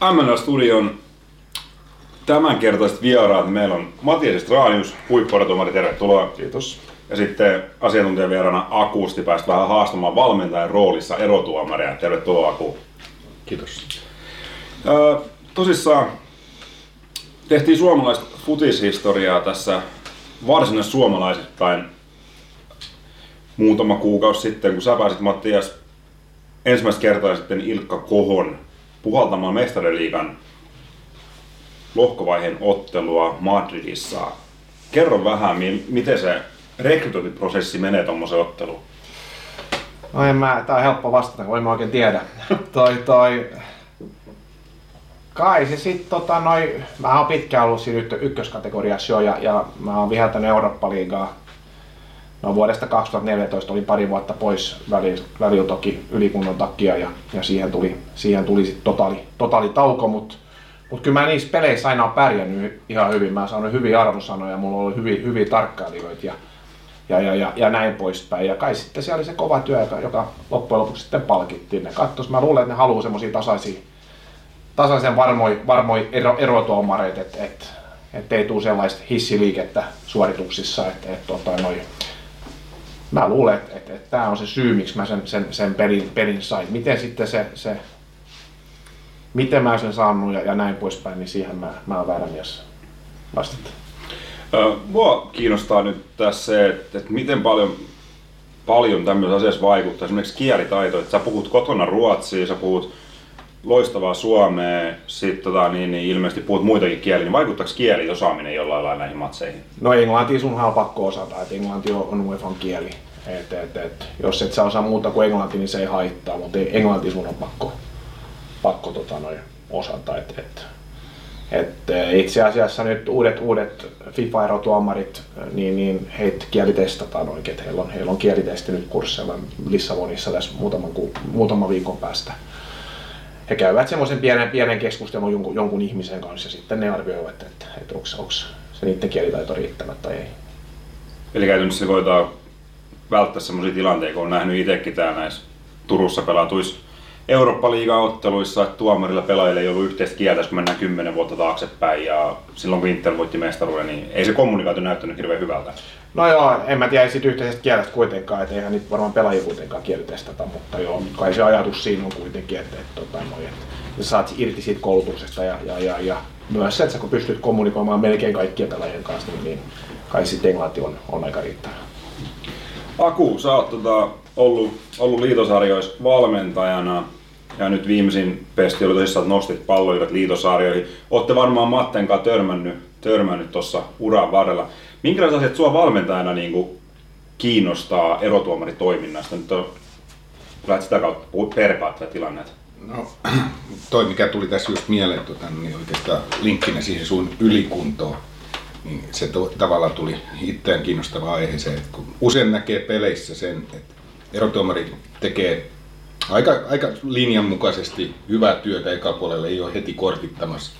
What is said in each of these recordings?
MNL Studion tämänkertaiset vieraat. Meillä on Matias Straanius, huippuodotumari, tervetuloa. Kiitos. Ja sitten asiantuntijavieraana Akusti päästä vähän haastamaan valmentajan roolissa erotuomaria. Tervetuloa Aku. Kiitos. Öö, tosissaan tehtiin suomalaista futishistoriaa tässä varsinaisesti suomalaisittain muutama kuukausi sitten, kun sä pääsit Mattias ensimmäistä kertaa sitten Ilkka Kohon puhaltamaan mestariliigan lohkovaiheen ottelua Madridissa. Kerro vähän, miten se rekrytointiprosessi menee tuommoisen otteluun? No en mä, tää on helppo vastata, kun en mä oikein tiedä. toi, toi, kai se sit tota noi, mä oon pitkään ollut siinä ykköskategoriassa jo ja, ja mä oon viheltänyt Eurooppa-liigaa. No vuodesta 2014 oli pari vuotta pois välillä, toki ylikunnon takia ja, ja siihen tuli, siihen tuli sit totaali, totaali tauko, mutta mutta kyllä mä niissä peleissä aina oon pärjännyt ihan hyvin. Mä oon saanut hyviä arvosanoja, mulla on ollut hyviä, hyviä tarkkailijoita ja, ja, ja, ja, ja, näin poispäin. Ja kai sitten siellä oli se kova työ, joka, joka loppujen lopuksi sitten palkittiin. Ne kattos, mä luulen, että ne haluaa semmoisia tasaisia, tasaisen varmoi, varmoi ero, erotuomareita, että et, et ei tule sellaista hissiliikettä suorituksissa, että et, tota, noi, mä luulen, että et, et tämä on se syy, miksi mä sen, sen, sen pelin, pelin sain. Miten sitten se, se miten mä sen saanut ja, ja näin poispäin, niin siihen mä, mä oon väärä mies vastata. Mua kiinnostaa nyt tässä se, että, että miten paljon, paljon tämmöisessä asiassa vaikuttaa esimerkiksi kielitaito. Että sä puhut kotona ruotsia, sä puhut loistavaa suomea, sitten tota, niin, niin ilmeisesti puhut muitakin kieliä, niin vaikuttaako kieli osaaminen jollain lailla näihin matseihin? No englanti sun on pakko osata, että englanti on UEFan kieli. Et, et, et, jos et sä osaa muuta kuin englanti, niin se ei haittaa, mutta englanti sun on pakko, pakko tota, noin, osata. Et, et, et, eh, itse asiassa nyt uudet, uudet FIFA-erotuomarit, niin, niin heitä kielitestataan oikein. Heillä on, heillä on kielitesti nyt kursseilla Lissabonissa tässä muutaman, muutaman viikon päästä. He käyvät semmoisen pienen, pienen keskustelun jonkun, jonkun ihmisen kanssa ja sitten ne arvioivat, että, että, että onko se niiden kielitaito riittävä tai ei. Eli käytännössä voidaan välttää sellaisia tilanteita, kun on nähnyt itsekin täällä näissä Turussa pelatuissa Eurooppa-liigan otteluissa, että tuomarilla pelaajille ei ollut yhteistä kieltä, kun mennään kymmenen vuotta taaksepäin ja silloin kun Inter voitti mestaruuden, niin ei se kommunikaatio näyttänyt hirveän hyvältä. No joo, en mä tiedä siitä yhteisestä kielestä kuitenkaan, että eihän niitä varmaan pelaajia kuitenkaan kielitestata, mutta joo, kai se ajatus siinä on kuitenkin, että, että, että, että, että saat irti siitä koulutuksesta ja, ja, ja, ja myös se, että kun pystyt kommunikoimaan melkein kaikkien pelaajien kanssa, niin, niin kai sitten englanti on, on aika riittävä. Aku, sä oot tota, ollut, ollut liitosarjoissa valmentajana ja nyt viimeisin pesti oli tosissaan, että nostit palloivat liitosarjoihin. Olette varmaan Matten törmännyt, törmännyt tuossa uran varrella. Minkälaiset asiat sua valmentajana niin kuin kiinnostaa erotuomaritoiminnasta? Nyt on, lähdet sitä kautta perkaat tätä tilannetta. No, toi mikä tuli tässä just mieleen, tuota, niin oikeastaan linkkinä siihen sun ylikuntoon, niin se to, tavallaan tuli itseään kiinnostava aihe se, että kun usein näkee peleissä sen, että erotuomari tekee aika, aika linjanmukaisesti hyvää työtä eka puolella, ei ole heti kortittamassa,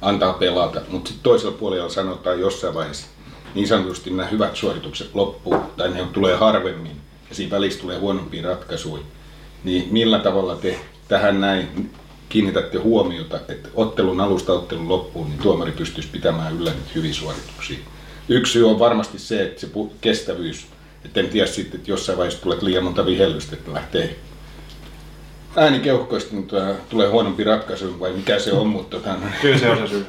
antaa pelata, mutta sitten toisella puolella sanotaan jossain vaiheessa niin sanotusti nämä hyvät suoritukset loppuu tai ne tulee harvemmin ja siinä välissä tulee huonompia ratkaisuja. Niin millä tavalla te tähän näin kiinnitätte huomiota, että ottelun alusta ottelun loppuun, niin tuomari pystyisi pitämään yllä nyt hyviä suorituksia. Yksi syy on varmasti se, että se kestävyys, että en tiedä sitten, että jossain vaiheessa tulee liian monta vihellystä, että lähtee ääni keuhkoista, niin tulee huonompi ratkaisu vai mikä se on, mutta... Tota, Kyllä se on se syy.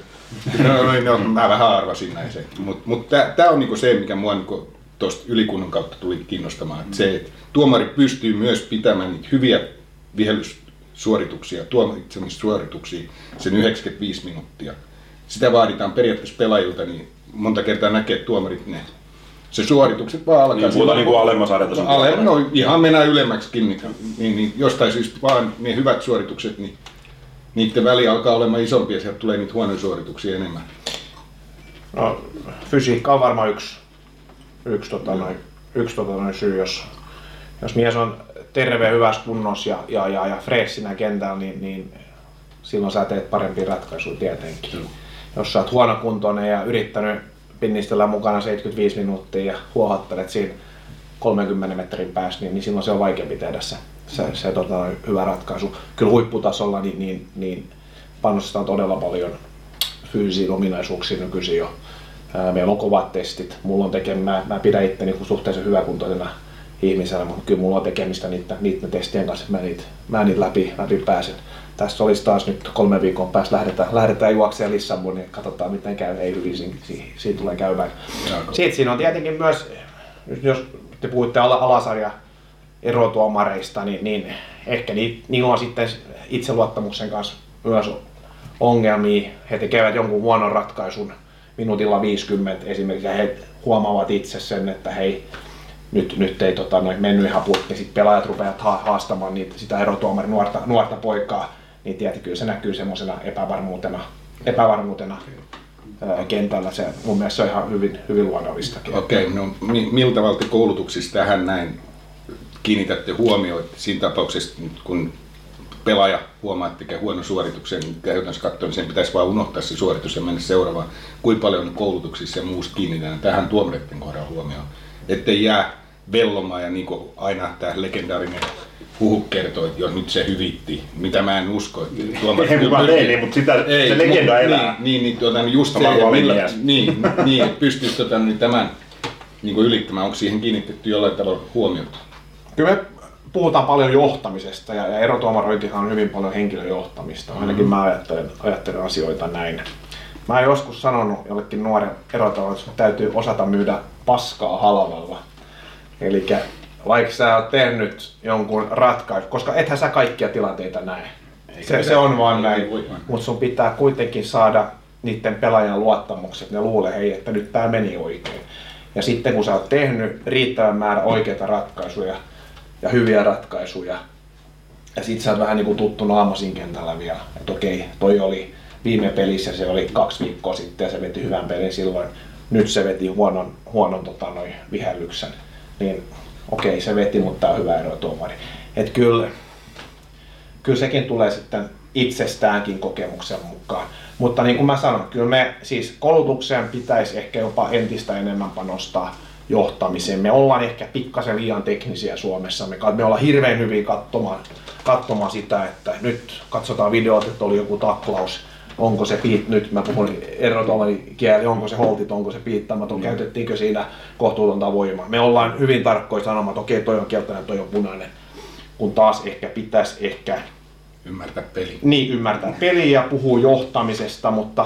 No, no, no, mä vähän arvasin näin se. Mutta mut tämä on niinku se, mikä mua niinku tuosta ylikunnan kautta tuli kiinnostamaan. Et se, että tuomari pystyy myös pitämään niitä hyviä vihellyssuorituksia, tuomitsemissuorituksia sen 95 minuuttia. Sitä vaaditaan periaatteessa pelaajilta, niin monta kertaa näkee, että tuomarit ne se suoritukset vaan alkaa. Niin, puhutaan niin kuin alemmas Ale, no ihan mennään ylemmäksikin, niin, niin, niin, jostain syystä vaan ne hyvät suoritukset, niin niiden väli alkaa olemaan isompi ja sieltä tulee niitä huonoja suorituksia enemmän. No, fysiikka on varmaan yksi, yksi, tota, noin, yksi tota, noin syy, jos, jos mies on terve hyvässä kunnossa ja, ja, ja, ja freessinä kentällä, niin, niin silloin sä teet parempia ratkaisuja tietenkin. Mm. Jos sä oot huonokuntoinen ja yrittänyt pinnistellä mukana 75 minuuttia ja huohottelet siinä 30 metrin päässä, niin, niin silloin se on vaikeampi tehdä se, se, se tota, hyvä ratkaisu. Kyllä huipputasolla niin, niin, niin panostetaan todella paljon fyysisiin ominaisuuksiin nykyisin jo. Meillä on kovat testit. Mulla on tekemään, mä, pidän itteni suhteellisen hyväkuntoisena ihmisenä, mutta kyllä mulla on tekemistä niiden, niiden testien kanssa, että mä niitä, mä niitä läpi, läpi pääsen. Tässä olisi taas nyt kolme viikon päästä lähdetään, lähdetään juoksemaan Lissaboniin, niin katsotaan miten käy, ei hyvin, siinä, siinä tulee käymään. Sitten siinä on tietenkin myös, jos te puhutte alasarja erotuomareista, niin, niin ehkä niillä on sitten itseluottamuksen kanssa myös ongelmia. He tekevät jonkun huonon ratkaisun minuutilla 50 esimerkiksi ja he huomaavat itse sen, että hei, nyt, nyt ei tota, noin mennyt ihan puhut, ja sitten pelaajat rupeavat haastamaan niitä, sitä erotuomarin nuorta, nuorta poikaa, niin tietenkin kyllä se näkyy semmoisena epävarmuutena, epävarmuutena ää, kentällä. Se, mun mielestä se on ihan hyvin, hyvin luonnollistakin. Okei, okay, no miltä valti koulutuksissa tähän näin kiinnitätte huomioon siinä tapauksessa, kun pelaaja huomaa, että tekee huono suorituksen, niin käytännössä katsoen niin sen pitäisi vain unohtaa se suoritus ja mennä seuraavaan. Kuinka paljon koulutuksissa ja muussa kiinnitetään tähän tuomareiden kohdalla huomioon, ettei jää vellomaan ja niin kuin aina tämä legendaarinen huhu kertoo, että jos nyt se hyvitti, mitä mä en usko. Että tuomarit ei kukaan tee niin, mutta sitä, ei, se legenda niin, elää. Niin, niin, niin, tuota, niin just se, millä, niin, niin, pystyisi tota, niin tämän niin kuin ylittämään, onko siihen kiinnitetty jollain tavalla huomiota? Kyllä me puhutaan paljon johtamisesta ja, ja erotuomarointihan on hyvin paljon henkilöjohtamista. Ainakin mä ajattelen, ajattelen asioita näin. Mä oon joskus sanonut jollekin nuoren erotuomarille, että täytyy osata myydä paskaa halvalla. Eli vaikka sä oot tehnyt jonkun ratkaisun, koska ethän sä kaikkia tilanteita näe. Se, se on vaan näin, mutta sun pitää kuitenkin saada niiden pelaajan luottamukset, ne luulee, hei, että nyt tämä meni oikein. Ja sitten kun sä oot tehnyt riittävän määrä oikeita ratkaisuja ja hyviä ratkaisuja, ja sit sä oot vähän niin kuin tuttu naamasin kentällä vielä, että okei, toi oli viime pelissä, se oli kaksi viikkoa sitten ja se veti hyvän pelin silloin, nyt se veti huonon, huonon tota, noin vihellyksen, niin okei, se veti, mutta tämä on hyvä erotuomari. Et kyllä, kyllä sekin tulee sitten itsestäänkin kokemuksen mukaan. Mutta niin kuin mä sanoin, kyllä me siis koulutukseen pitäisi ehkä jopa entistä enemmän panostaa johtamiseen. Me ollaan ehkä pikkasen liian teknisiä Suomessa. Me, me ollaan hirveän hyviä katsomaan, katsomaan sitä, että nyt katsotaan videot, että oli joku taklaus, onko se piit, nyt mä puhun kieli, onko se holtit, onko se piittämätön, mm. käytettiinkö siinä kohtuutonta voimaa. Me ollaan hyvin tarkkoja sanomaan, että okei, toi on keltainen, toi on punainen, kun taas ehkä pitäisi ehkä Ymmärtää peli. Niin, ymmärtää peliä ja puhuu johtamisesta, mutta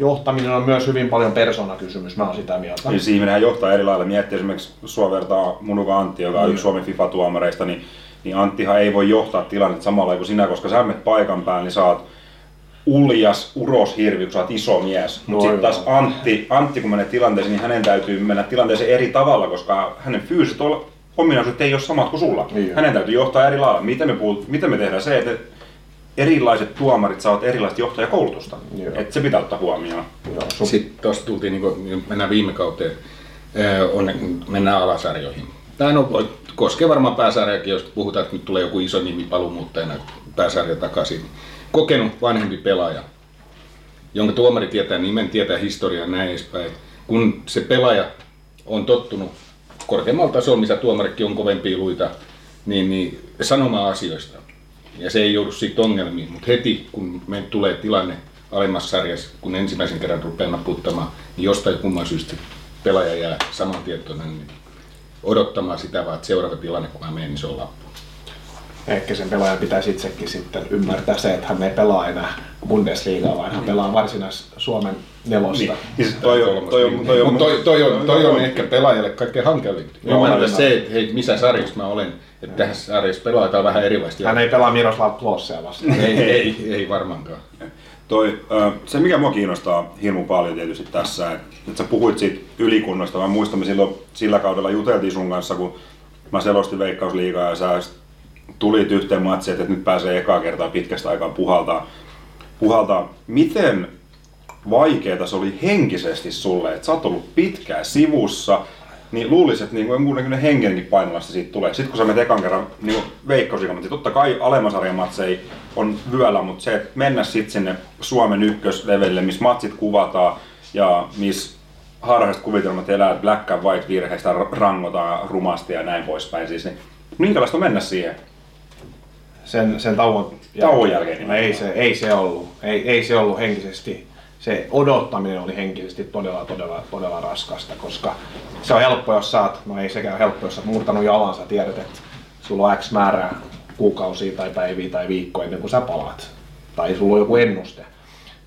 johtaminen on myös hyvin paljon persoonakysymys, mä oon sitä mieltä. Niin siihen johtaa eri lailla. Miettii esimerkiksi sua vertaa Munuka Antti, joka on mm. yksi Suomen FIFA-tuomareista, niin, niin Anttihan ei voi johtaa tilannetta samalla kuin sinä, koska sä menet paikan päälle, niin oot uljas uroshirvi, kun sä oot iso mies. Mutta sitten taas Antti, Antti, kun menee tilanteeseen, niin hänen täytyy mennä tilanteeseen eri tavalla, koska hänen fyysiset ominaisuudet ei ole samat kuin sulla. Niin. Hänen täytyy johtaa eri lailla. Miten me, puhut, miten me tehdään se, että erilaiset tuomarit saavat erilaista johtajakoulutusta. Et se pitää ottaa huomioon. Joo. Sitten tuossa tultiin, niin kuin, mennään viime kauteen, on, mennään alasarjoihin. Tämä on, koskee varmaan pääsarjakin, jos puhutaan, että nyt tulee joku iso nimi paluumuuttajana pääsarja takaisin. Kokenut vanhempi pelaaja, jonka tuomari tietää nimen, tietää historiaa näin edespäin. Kun se pelaaja on tottunut korkeammalla tasolla, missä tuomarikin on kovempia luita, niin, niin sanomaan asioista ja se ei joudu siitä ongelmiin, mutta heti kun me tulee tilanne alemmassa sarjassa, kun ensimmäisen kerran rupeaa naputtamaan, niin jostain kumman syystä pelaaja jää saman tietoinen niin odottamaan sitä vaan, että seuraava tilanne, kun mä menen, niin se on lappu. Ehkä sen pelaajan pitäisi itsekin sitten ymmärtää se, että hän ei pelaa enää Bundesliigaa, vaan hän pelaa varsinais Suomen nelosta. Niin. Toi, on, toi, on, toi, on, toi, toi, on, toi on ehkä pelaajalle kaikkein hankalin. Ymmärtää se, että hei, missä sarjassa mä olen, että tässä sarjassa pelataan vähän erilaisesti. Hän ei pelaa Miroslav Klossia vastaan. ei, ei, ei varmaankaan. Toi, se mikä mua kiinnostaa hirmu paljon tietysti tässä, että, että sä puhuit siitä ylikunnosta. Mä muistan, me silloin sillä kaudella juteltiin sun kanssa, kun mä selostin Veikkausliigaa ja sä tulit yhteen matsiin, että nyt pääsee ekaa kertaa pitkästä aikaa puhaltaa. puhaltaa. Miten vaikeeta se oli henkisesti sulle, että sä oot ollut pitkään sivussa, niin luulisin, että niin jonkunnäköinen henkenkin painolasta siitä tulee. Sitten kun sä menet ekan kerran niin veikkausikamatsi, totta kai alemmasarjamatseja on vyöllä, mutta se, että mennä sitten sinne Suomen ykköslevelle, missä matsit kuvataan ja missä harhaiset kuvitelmat elää black and white virheistä rangotaan rumasti ja näin poispäin. Siis, niin minkälaista on mennä siihen? Sen, sen tauon, Tauon jälkeen No ei, se, ei se ollut. Ei, ei se ollut henkisesti. Se odottaminen oli henkisesti todella, todella, todella raskasta, koska se on helppo, jos saat, no ei sekään helppo, jos sä murtanut jalan, sä tiedät, että sulla on X määrää kuukausia tai päiviä tai viikkoja ennen kuin sä palaat. Tai sulla on joku ennuste.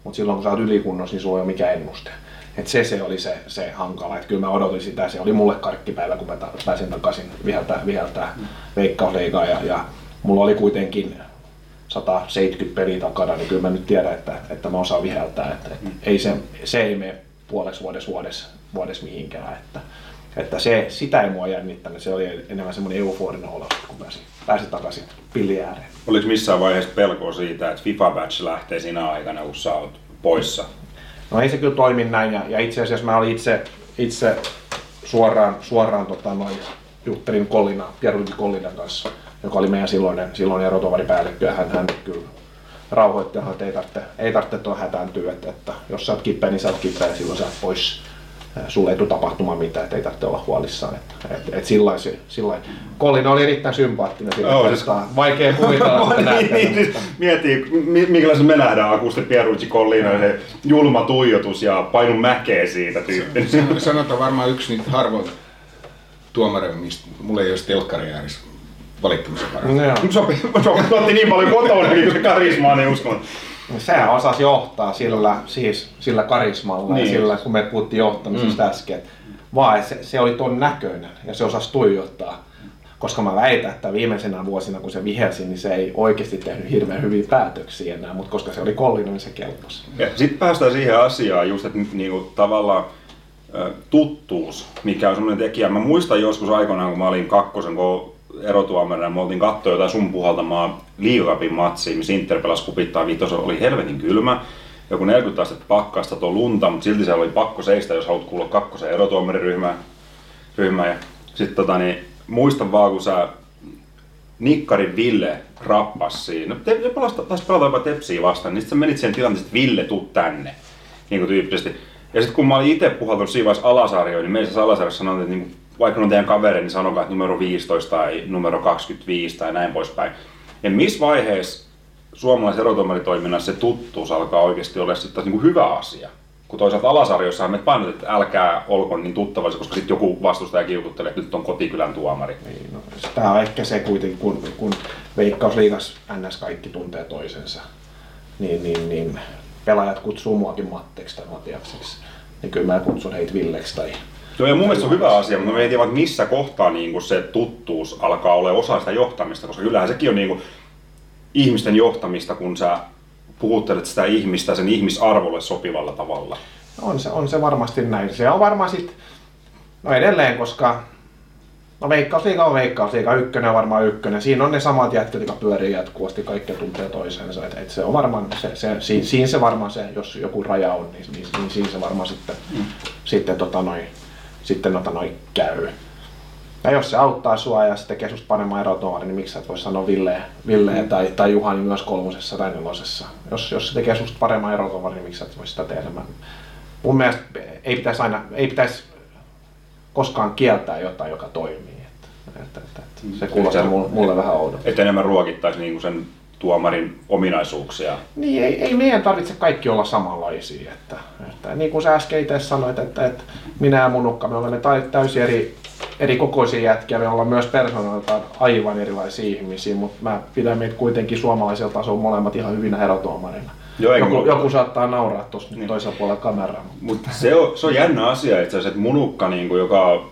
Mutta silloin kun sä oot ylikunnossa, niin sulla ei ole mikään ennuste. Et se, se oli se, se hankala. Et kyllä mä odotin sitä. Se oli mulle karkkipäivä, kun mä pääsin takaisin viheltää, viheltää veikkausliigaa. Ja, ja mulla oli kuitenkin 170 peliä takana, niin kyllä mä nyt tiedän, että, että mä osaan viheltää. Että, että ei se, se ei mene puoleksi vuodessa, vuodessa, vuodessa mihinkään. Että, että se, sitä ei mua jännittänyt. Se oli enemmän semmoinen euforinen olo, kun pääsin, pääsin takaisin pillin ääreen. Oliko missään vaiheessa pelkoa siitä, että FIFA Batch lähtee sinä aikana, kun sä oot poissa? No ei se kyllä toimi näin ja, ja itse asiassa mä olin itse, itse suoraan, suoraan tota, noin, juttelin Kollina, Pierluigi Kollinan kanssa, joka oli meidän silloinen, silloinen rotovaripäällikkö ja hän, hän kyllä rauhoitti, että ei tarvitse, ei tarvitse tuo hätääntyä, että, että, jos sä oot kipeä, niin sä oot kipeä ja silloin sä oot pois. Sulle ei tule tapahtumaan mitään, että ei tarvitse olla huolissaan. Että, et, et sillä lailla. Kollina oli erittäin sympaattinen sillä Joo, kertaa. Vaikea kuvitella, että niin, näette niin, siis miettii, mi- minkälaisen me nähdään Akusti Pierluigi Collina, se julma tuijotus ja painun mäkeä siitä tyyppi. Sanotaan varmaan yksi niitä harvoin tuomareita, mistä mulla ei olisi telkkari ääressä valittamisen varaa. No. Sopi, sopi, niin paljon kotona, kun se karismaa, niin uskon. Sehän osasi johtaa sillä, siis, sillä karismalla niin. Niin. ja sillä, kun me puhuttiin johtamisesta mm. äsken. Vaan se, se oli ton näköinen ja se osasi tuijottaa. Koska mä väitän, että viimeisenä vuosina kun se vihelsi, niin se ei oikeasti tehnyt hirveän hyviä päätöksiä enää, mutta koska se oli kollina, niin se kelpasi. Sitten päästään siihen asiaan just, että niinku, tavallaan tuttuus, mikä on semmoinen tekijä. Mä muistan joskus aikoinaan, kun mä olin kakkosen kun erotuomarina, me oltiin katsoa jotain sun puhaltamaa liigapin matsia, missä Inter pelasi kupittaa viitosen, oli helvetin kylmä. Joku 40 astetta pakkasta tuo lunta, mutta silti siellä oli pakko seistä, jos haluat kuulla kakkosen erotuomariryhmään. Ryhmään. Ja sitten tota, niin, muistan vaan, kun sä Nikkarin Ville rappas siinä. Te, te pelasta, taisi pelata jopa Tepsiä vastaan, niin sitten sä menit siihen tilanteeseen, että Ville, tuu tänne. Niin kuin tyyppisesti. Ja sitten kun mä olin itse puhaltanut siinä vaiheessa alasarjoja, niin meissä alasarjassa sanoin, että niin, vaikka on teidän kaveri, niin sanokaa, että numero 15 tai numero 25 tai näin poispäin. Ja missä vaiheessa suomalaisen erotuomaritoiminnassa se tuttuus alkaa oikeasti olla sitten niin kuin hyvä asia? Kun toisaalta alasarjoissa me painotetaan, että älkää olko niin tuttavallisia, koska sitten joku vastustaja kiukuttelee, että nyt on kotikylän tuomari. Niin, no, tämä on ehkä se kuitenkin, kun, kun Veikkausliigas NS kaikki tuntee toisensa, niin, niin, niin pelaajat kutsuu muakin Matteksi tai Matiakseksi. Niin kyllä mä kutsun heitä Villeksi tai Joo, ja mun mielestä se on hyvä asia, mutta mietin vaan, että missä kohtaa niin kuin se tuttuus alkaa olla osa sitä johtamista, koska kyllähän sekin on niin kuin ihmisten johtamista, kun sä puhuttelet sitä ihmistä sen ihmisarvolle sopivalla tavalla. On se, on se varmasti näin. Se on varmaan sit, no edelleen, koska no Veikkausliiga on Veikkausliiga, ykkönen on varmaan ykkönen. Siinä on ne samat jätkät, jotka pyörii jatkuvasti, kaikki tuntee toisensa. Et, et se on varmaan, se, se, siinä, siinä, se varmaan se, jos joku raja on, niin, niin, niin siinä se varmaan sitten, mm. sitten, tota noi, sitten tota noi käy. Ja jos se auttaa sua ja se tekee susta paremman erotuomari, niin miksi sä et voi sanoa Ville, Ville tai, tai Juhani myös kolmosessa tai nelosessa. Jos, jos se tekee susta paremman erotuomari, niin miksi sä et voi sitä tehdä. Mä, mun mielestä ei pitäisi aina, ei pitäisi koskaan kieltää jotain, joka toimii. Että, että, että, että se kuulostaa mulle, mulle vähän oudolta. Että enemmän ruokittaisi niin kuin sen tuomarin ominaisuuksia. Niin, ei, ei meidän tarvitse kaikki olla samanlaisia. Että, että, niin kuin sä äsken itse sanoit, että, että minä ja munukka, me olemme täysin eri, eri kokoisia jätkiä, me ollaan myös persoonaltaan aivan erilaisia ihmisiä, mutta mä pidän meitä kuitenkin suomalaisella tasolla molemmat ihan hyvinä erotuomarina. Joo, joku, joku saattaa nauraa tuossa niin. toisella puolella kameraa. Mutta se on, se on jännä asia itse asiassa, että Munukka, niin kuin, joka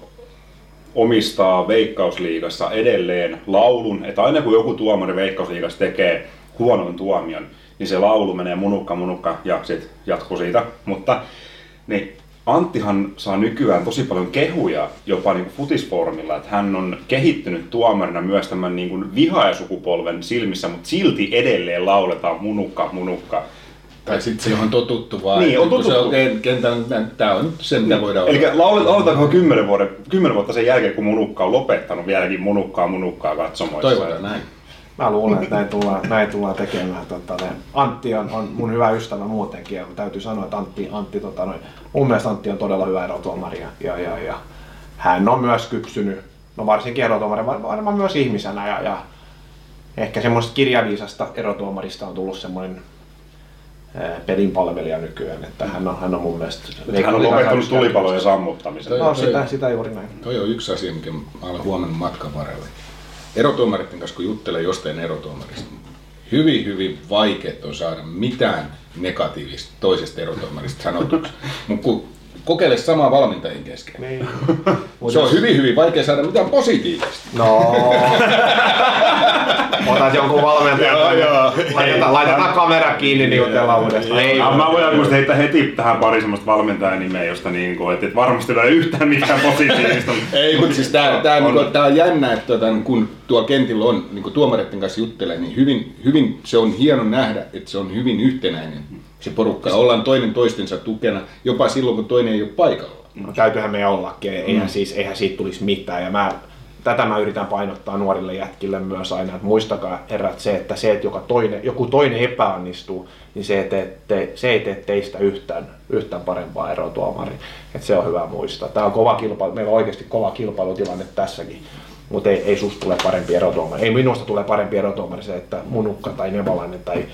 omistaa Veikkausliigassa edelleen laulun, että aina kun joku tuomari Veikkausliigassa tekee huonon tuomion, niin se laulu menee Munukka, Munukka ja sitten jatkuu siitä. Mutta niin Anttihan saa nykyään tosi paljon kehuja jopa niin kuin futisfoorumilla, että hän on kehittynyt tuomarina myös tämän niin kuin vihaajasukupolven silmissä, mutta silti edelleen lauletaan Munukka, Munukka. Tai sitten se on totuttu vaan. Niin, on että kun Se totuttu. on kentällä, tämä on se, mitä voidaan Eli lauletaanko kymmenen, vuoden, kymmenen vuotta sen jälkeen, kun Munukka on lopettanut vieläkin Munukkaa, Munukkaa katsomoissa. Toivotaan näin. Mä luulen, että näin tullaan, näin tullaan tekemään. Tota, ne. Antti on, on, mun hyvä ystävä muutenkin ja täytyy sanoa, että Antti, Antti tota, noin, mun mielestä Antti on todella hyvä erotuomari ja, ja, ja, ja hän on myös kypsynyt, no varsinkin erotuomari, var- varmaan myös ihmisenä ja, ja ehkä semmoista kirjaviisasta erotuomarista on tullut semmoinen pelin palvelija nykyään, että hän on, hän on mun mielestä... Hän on lopettanut tulipalojen sammuttamisen. No sitä, sitä juuri näin. Toi on yksi asia, mikä mä olen huomannut matkan varrella. Erotuomaritten kanssa, kun juttelee jostain erotuomarista, hyvin, hyvin vaikeet on saada mitään negatiivista toisesta erotuomarista sanotuksi. Mutta kun kokeile samaa valmentajien kesken. Niin. Se on hyvin, hyvin vaikea saada mitään positiivista. No. Otat jonkun valmentajan. joo, joo. Laitetaan, laitetaan kamera kiinni, niin jutellaan uudestaan. Ei, ja mä voin just heittää heti tähän pari semmoista valmentajan nimeä, josta niin kuin, että varmasti ei ole yhtään mitään positiivista. ei, mutta siis tää, tää, on. Niin tää on jännä, että tota, kun tuo kentillä on, niin kuin tuomareiden kanssa juttelee, niin hyvin, hyvin se on hieno nähdä, että se on hyvin yhtenäinen se porukka. Ollaan toinen toistensa tukena, jopa silloin kun toinen ei ole paikalla. No, täytyyhän me ollakin, eihän, mm. siis, eihän siitä tulisi mitään. Ja mä, tätä mä yritän painottaa nuorille jätkille myös aina, että muistakaa herrat se, että se, että joka toinen, joku toinen epäonnistuu, niin se, että te, se ei tee teistä yhtään, yhtään parempaa erotuomari. Että se on hyvä muistaa. Tämä on kova kilpailu, meillä on oikeasti kova kilpailutilanne tässäkin. Mutta ei, ei susta tule parempi erotuomari. Ei minusta tule parempi erotuomari se, että munukka tai nevalainen tai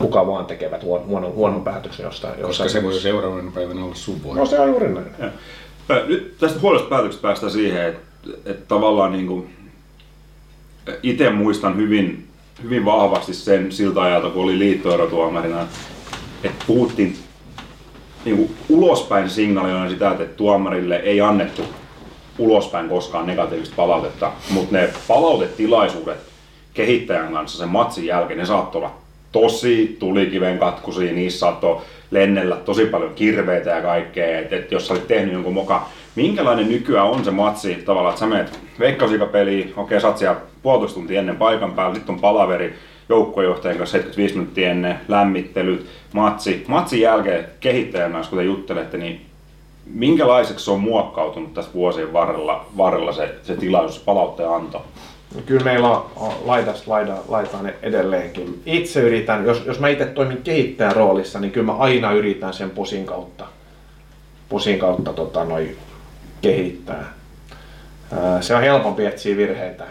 kuka vaan tekevät huonon, huonon päätöksen jostain. Koska jostain se voi seuraavana päivänä olla sun No se on juuri näin. Ja. Nyt tästä huolesta päätöksestä päästään siihen, että, että tavallaan niin kuin, itse muistan hyvin, hyvin vahvasti sen siltä ajalta, kun oli liittoerotuomarina, että puhuttiin niin kuin ulospäin signaalina sitä, että tuomarille ei annettu ulospäin koskaan negatiivista palautetta, mutta ne palautetilaisuudet kehittäjän kanssa sen matsin jälkeen, ne saattoi olla tosi tulikiven katkuisia, niissä saattoi lennellä tosi paljon kirveitä ja kaikkea, että et jos sä olit tehnyt jonkun moka, minkälainen nykyään on se matsi tavallaan, että sä menet veikkauslikapeliin, okei okay, sä oot siellä puolitoista tuntia ennen paikan päällä, sitten on palaveri joukkojohtajan kanssa 75 minuuttia ennen lämmittelyt, matsi. Matsin jälkeen kehittäjän kanssa, kun te juttelette, niin minkälaiseksi se on muokkautunut tässä vuosien varrella, varrella se, se tilaisuus, palautteen anto? Kyllä meillä on laidasta laida, laitaan edelleenkin. Itse yritän, jos, jos mä itse toimin kehittäjän roolissa, niin kyllä mä aina yritän sen posin kautta, posin kautta tota, noi, kehittää. Se on helpompi etsiä virheitä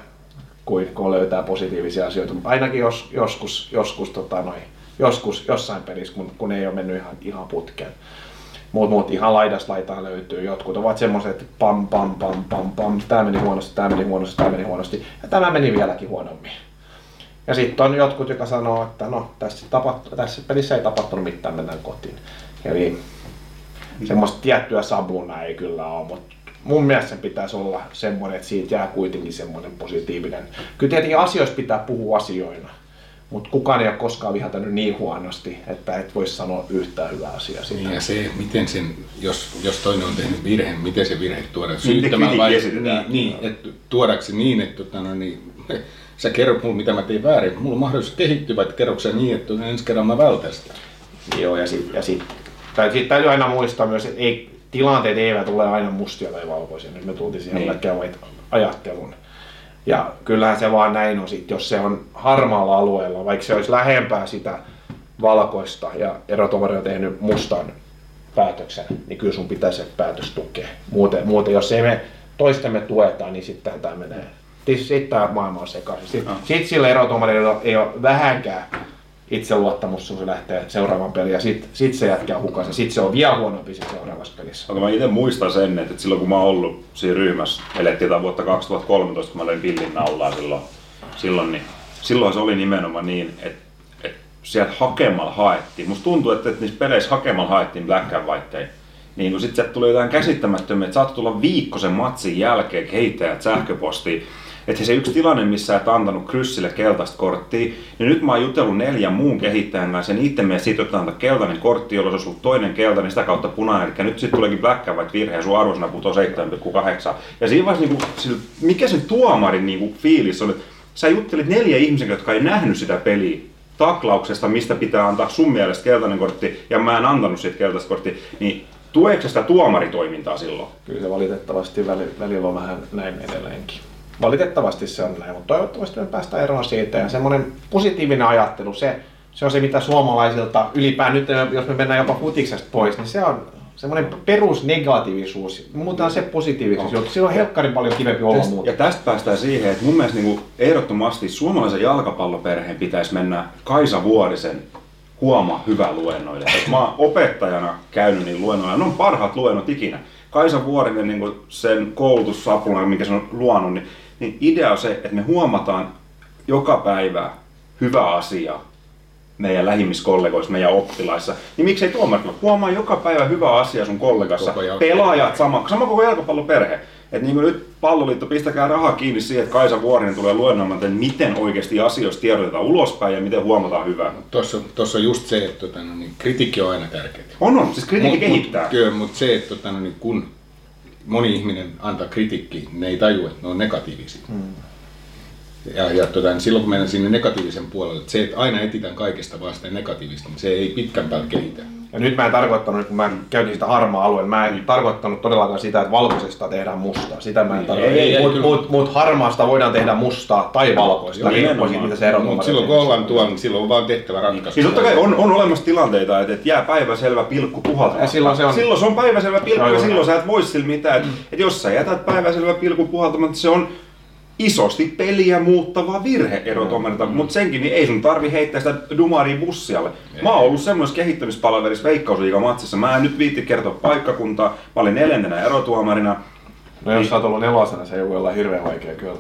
kuin kun löytää positiivisia asioita, mutta ainakin jos, joskus, joskus, tota, noi, joskus jossain pelissä, kun, kun ei ole mennyt ihan, ihan putkeen. Muut, muut ihan laidasta laitaan löytyy. Jotkut ovat semmoiset, että pam, pam, pam, pam, pam, tämä meni huonosti, tämä meni huonosti, tämä meni huonosti. Ja tämä meni vieläkin huonommin. Ja sitten on jotkut, jotka sanoo, että no tässä, tapahtu, tässä pelissä ei tapahtunut mitään, mennään kotiin. Eli semmoista tiettyä sabuna ei kyllä ole, mutta mun mielestä sen pitäisi olla semmoinen, että siitä jää kuitenkin semmoinen positiivinen. Kyllä tietenkin asioista pitää puhua asioina. Mutta kukaan ei ole koskaan vihatanut niin huonosti, että et voisi sanoa yhtään hyvää asiaa siitä. Niin ja se, miten sen, jos, jos toinen on tehnyt virheen, miten se virhe tuodaan syyttämään vai niin, niin, että niin, että tota, no, niin, sä kerrot mulle, mitä mä tein väärin. Mulla on mahdollisuus kehittyä, vai kerrotko sä niin, että ensi kerran mä vältän sitä. Joo, ja sitten ja sit, tai sit täytyy aina muistaa myös, että ei, tilanteet eivät ole aina mustia tai valkoisia. Nyt me tultiin siihen mm. ajattelun. Ja kyllähän se vaan näin on sit, jos se on harmaalla alueella, vaikka se olisi lähempää sitä valkoista ja erotomari on tehnyt mustan päätöksen, niin kyllä sun pitäisi se päätös tukea. Muuten, muuten jos ei me toistemme tuetaan, niin sitten tämä menee. Sitten tämä maailma on sekaisin. Sitten sit sillä erotuomarilla ei ole vähänkään itseluottamus, kun se lähtee seuraavan peliin ja sitten sit se jätkää hukassa. Sitten se on vielä huonompi se seuraavassa pelissä. Okay, mä itse muistan sen, että silloin kun mä oon ollut siinä ryhmässä, elettiin jotain vuotta 2013, kun mä löin pillin naulaa silloin, silloin, niin silloin se oli nimenomaan niin, että, että sieltä hakemalla haettiin. Musta tuntuu, että, että niissä peleissä hakemalla haettiin black and niin kun sitten sieltä tuli jotain käsittämättömiä, että saattoi tulla viikko sen matsin jälkeen kehittäjät sähköpostiin, että se yksi tilanne, missä et antanut kryssille keltaista korttia, niin nyt mä oon jutellut neljän muun kehittäjän kanssa, ja niiden mielestä siitä että antaa keltainen kortti, jolloin se on ollut toinen keltainen, niin sitä kautta punainen, eli nyt sitten tuleekin black and white virhe, ja sun arvosana putoaa 7,8. Ja siinä vaiheessa, niin kuin, mikä sen tuomarin niin kuin, fiilis on, että sä juttelit neljä ihmisen, jotka ei nähnyt sitä peliä, taklauksesta, mistä pitää antaa sun mielestä keltainen kortti, ja mä en antanut siitä keltaista korttia, niin tueeko sitä tuomaritoimintaa silloin? Kyllä se valitettavasti välillä on vähän näin edelleenkin valitettavasti se on näin, mutta toivottavasti me päästään eroon siitä. Ja semmoinen positiivinen ajattelu, se, se on se, mitä suomalaisilta ylipäätään nyt, jos me mennään jopa futiksesta pois, niin se on, semmoinen perusnegatiivisuus. Muutaan se positiivisuus, no. Silloin on helkkarin paljon kivempi olla Tästä, muuta. ja tästä päästään siihen, että mun mielestä niin kuin ehdottomasti suomalaisen jalkapalloperheen pitäisi mennä Kaisa Vuorisen huoma hyvä luennoille. Mä oon opettajana käynyt niin luennoilla, ne on parhaat luennot ikinä. Kaisa Vuorinen niin sen koulutussapuna, minkä se on luonut, niin, niin idea on se, että me huomataan joka päivä hyvä asia meidän lähimmiskollegoissa, meidän oppilaissa, niin miksei tuomarilla huomaa joka päivä hyvä asia sun kollegassa, pelaajat, sama, sama koko jalkapalloperhe. Et niin kuin nyt palloliitto, pistäkää rahaa kiinni siihen, että Kaisa Vuorinen tulee luennoimaan, että miten oikeasti asioista tiedotetaan ulospäin ja miten huomataan hyvää. Tuossa, tuossa on just se, että tota, no, niin, kritiikki on aina tärkeää. On, on, siis kritiikki kehittää. Mut, kyllä, mutta se, että tota, no, niin, kun moni ihminen antaa kritiikkiä, ne ei tajua, että ne on negatiivisia. Hmm. Ja, ja tota, niin silloin kun mennään sinne negatiivisen puolelle, että se, että aina etitään kaikesta vaan sitä negatiivista, niin se ei pitkän päällä kehitä. Ja nyt mä en tarkoittanut, kun mä käytin sitä harmaa alueella, mä en tarkoittanut todellakaan sitä, että valkoisesta tehdään mustaa. Sitä mä en tarkoittanut. ei, ei, Mutta mut, mut harmaasta voidaan tehdä mustaa tai valkoista. Riippuen siitä, mitä se ero Mutta silloin kun ollaan tuolla, niin silloin on vaan tehtävä ratkaisu. Siis totta kai on, on olemassa tilanteita, että, että jää päiväselvä pilkku puhaltamatta. Ja silloin se on- silloin se on päiväselvä pilkku ja silloin sä et voi sillä mitään. Että, että jos sä jätät päiväselvä pilkku puhaltamatta, se on isosti peliä muuttava virhe erotuomarilta, mm. mutta senkin niin ei sun tarvi heittää sitä dumaria bussialle. Mä oon ollut semmoisessa kehittämispalaverissa Veikkausliiga-matsissa, mä en nyt viitti kertoa paikkakuntaa, mä olin neljäntenä erotuomarina, No jos sä oot ollut nelosena, se ei voi olla hirveän vaikea kyllä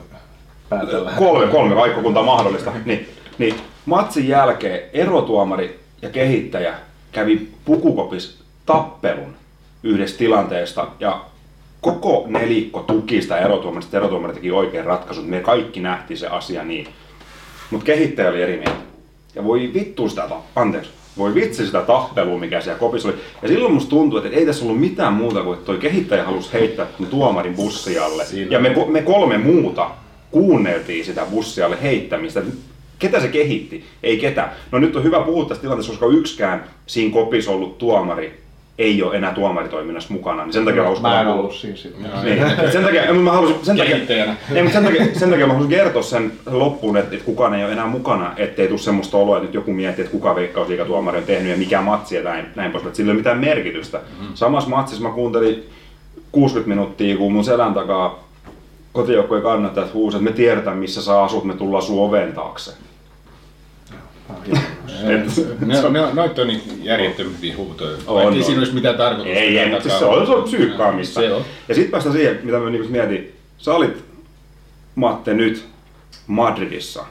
päätellä. kolme, kolme paikkakuntaa mahdollista, niin, niin matsin jälkeen erotuomari ja kehittäjä kävi pukukopis tappelun yhdestä tilanteesta. Ja koko nelikko tuki sitä erotuomarista, erotuomari teki oikein ratkaisun, me kaikki nähtiin se asia niin. Mutta kehittäjä oli eri mieltä. Ja voi vittu sitä, anteeksi, voi vitsi sitä tappelua, mikä siellä kopissa oli. Ja silloin musta tuntui, että ei tässä ollut mitään muuta kuin, että toi kehittäjä halusi heittää tuomarin bussialle. Siinä. Ja me, me kolme muuta kuunneltiin sitä bussialle heittämistä. Ketä se kehitti? Ei ketään. No nyt on hyvä puhua tästä tilanteesta, koska yksikään siinä kopissa ollut tuomari ei ole enää tuomaritoiminnassa mukana. Niin sen takia mä Mä en ollut siinä sitten. Niin. Sen takia, mä halusin, sen takia, ei, mutta sen takia, sen takia mä halusin kertoa sen loppuun, että, että kukaan ei ole enää mukana, ettei tule semmoista oloa, että nyt joku miettii, että kuka veikkausliikatuomari on tehnyt ja mikä matsi ja näin, näin pois, että sillä ei ole mitään merkitystä. Mm-hmm. Samassa matsissa mä kuuntelin 60 minuuttia, kun mun selän takaa kotijoukkueen kannattajat huusi, että me tiedetään missä sä asut, me tullaan sun oven taakse. Ne, ne, noita on niin järjettömiä huutoja. On, Vaikka ei on. siinä olisi mitään tarkoitusta. Ei, ei, mutta se on, se on psyykkaamista. Se on. Ja sitten päästään siihen, mitä mä niinku mietin. Sä olit, Matte, nyt Madridissa.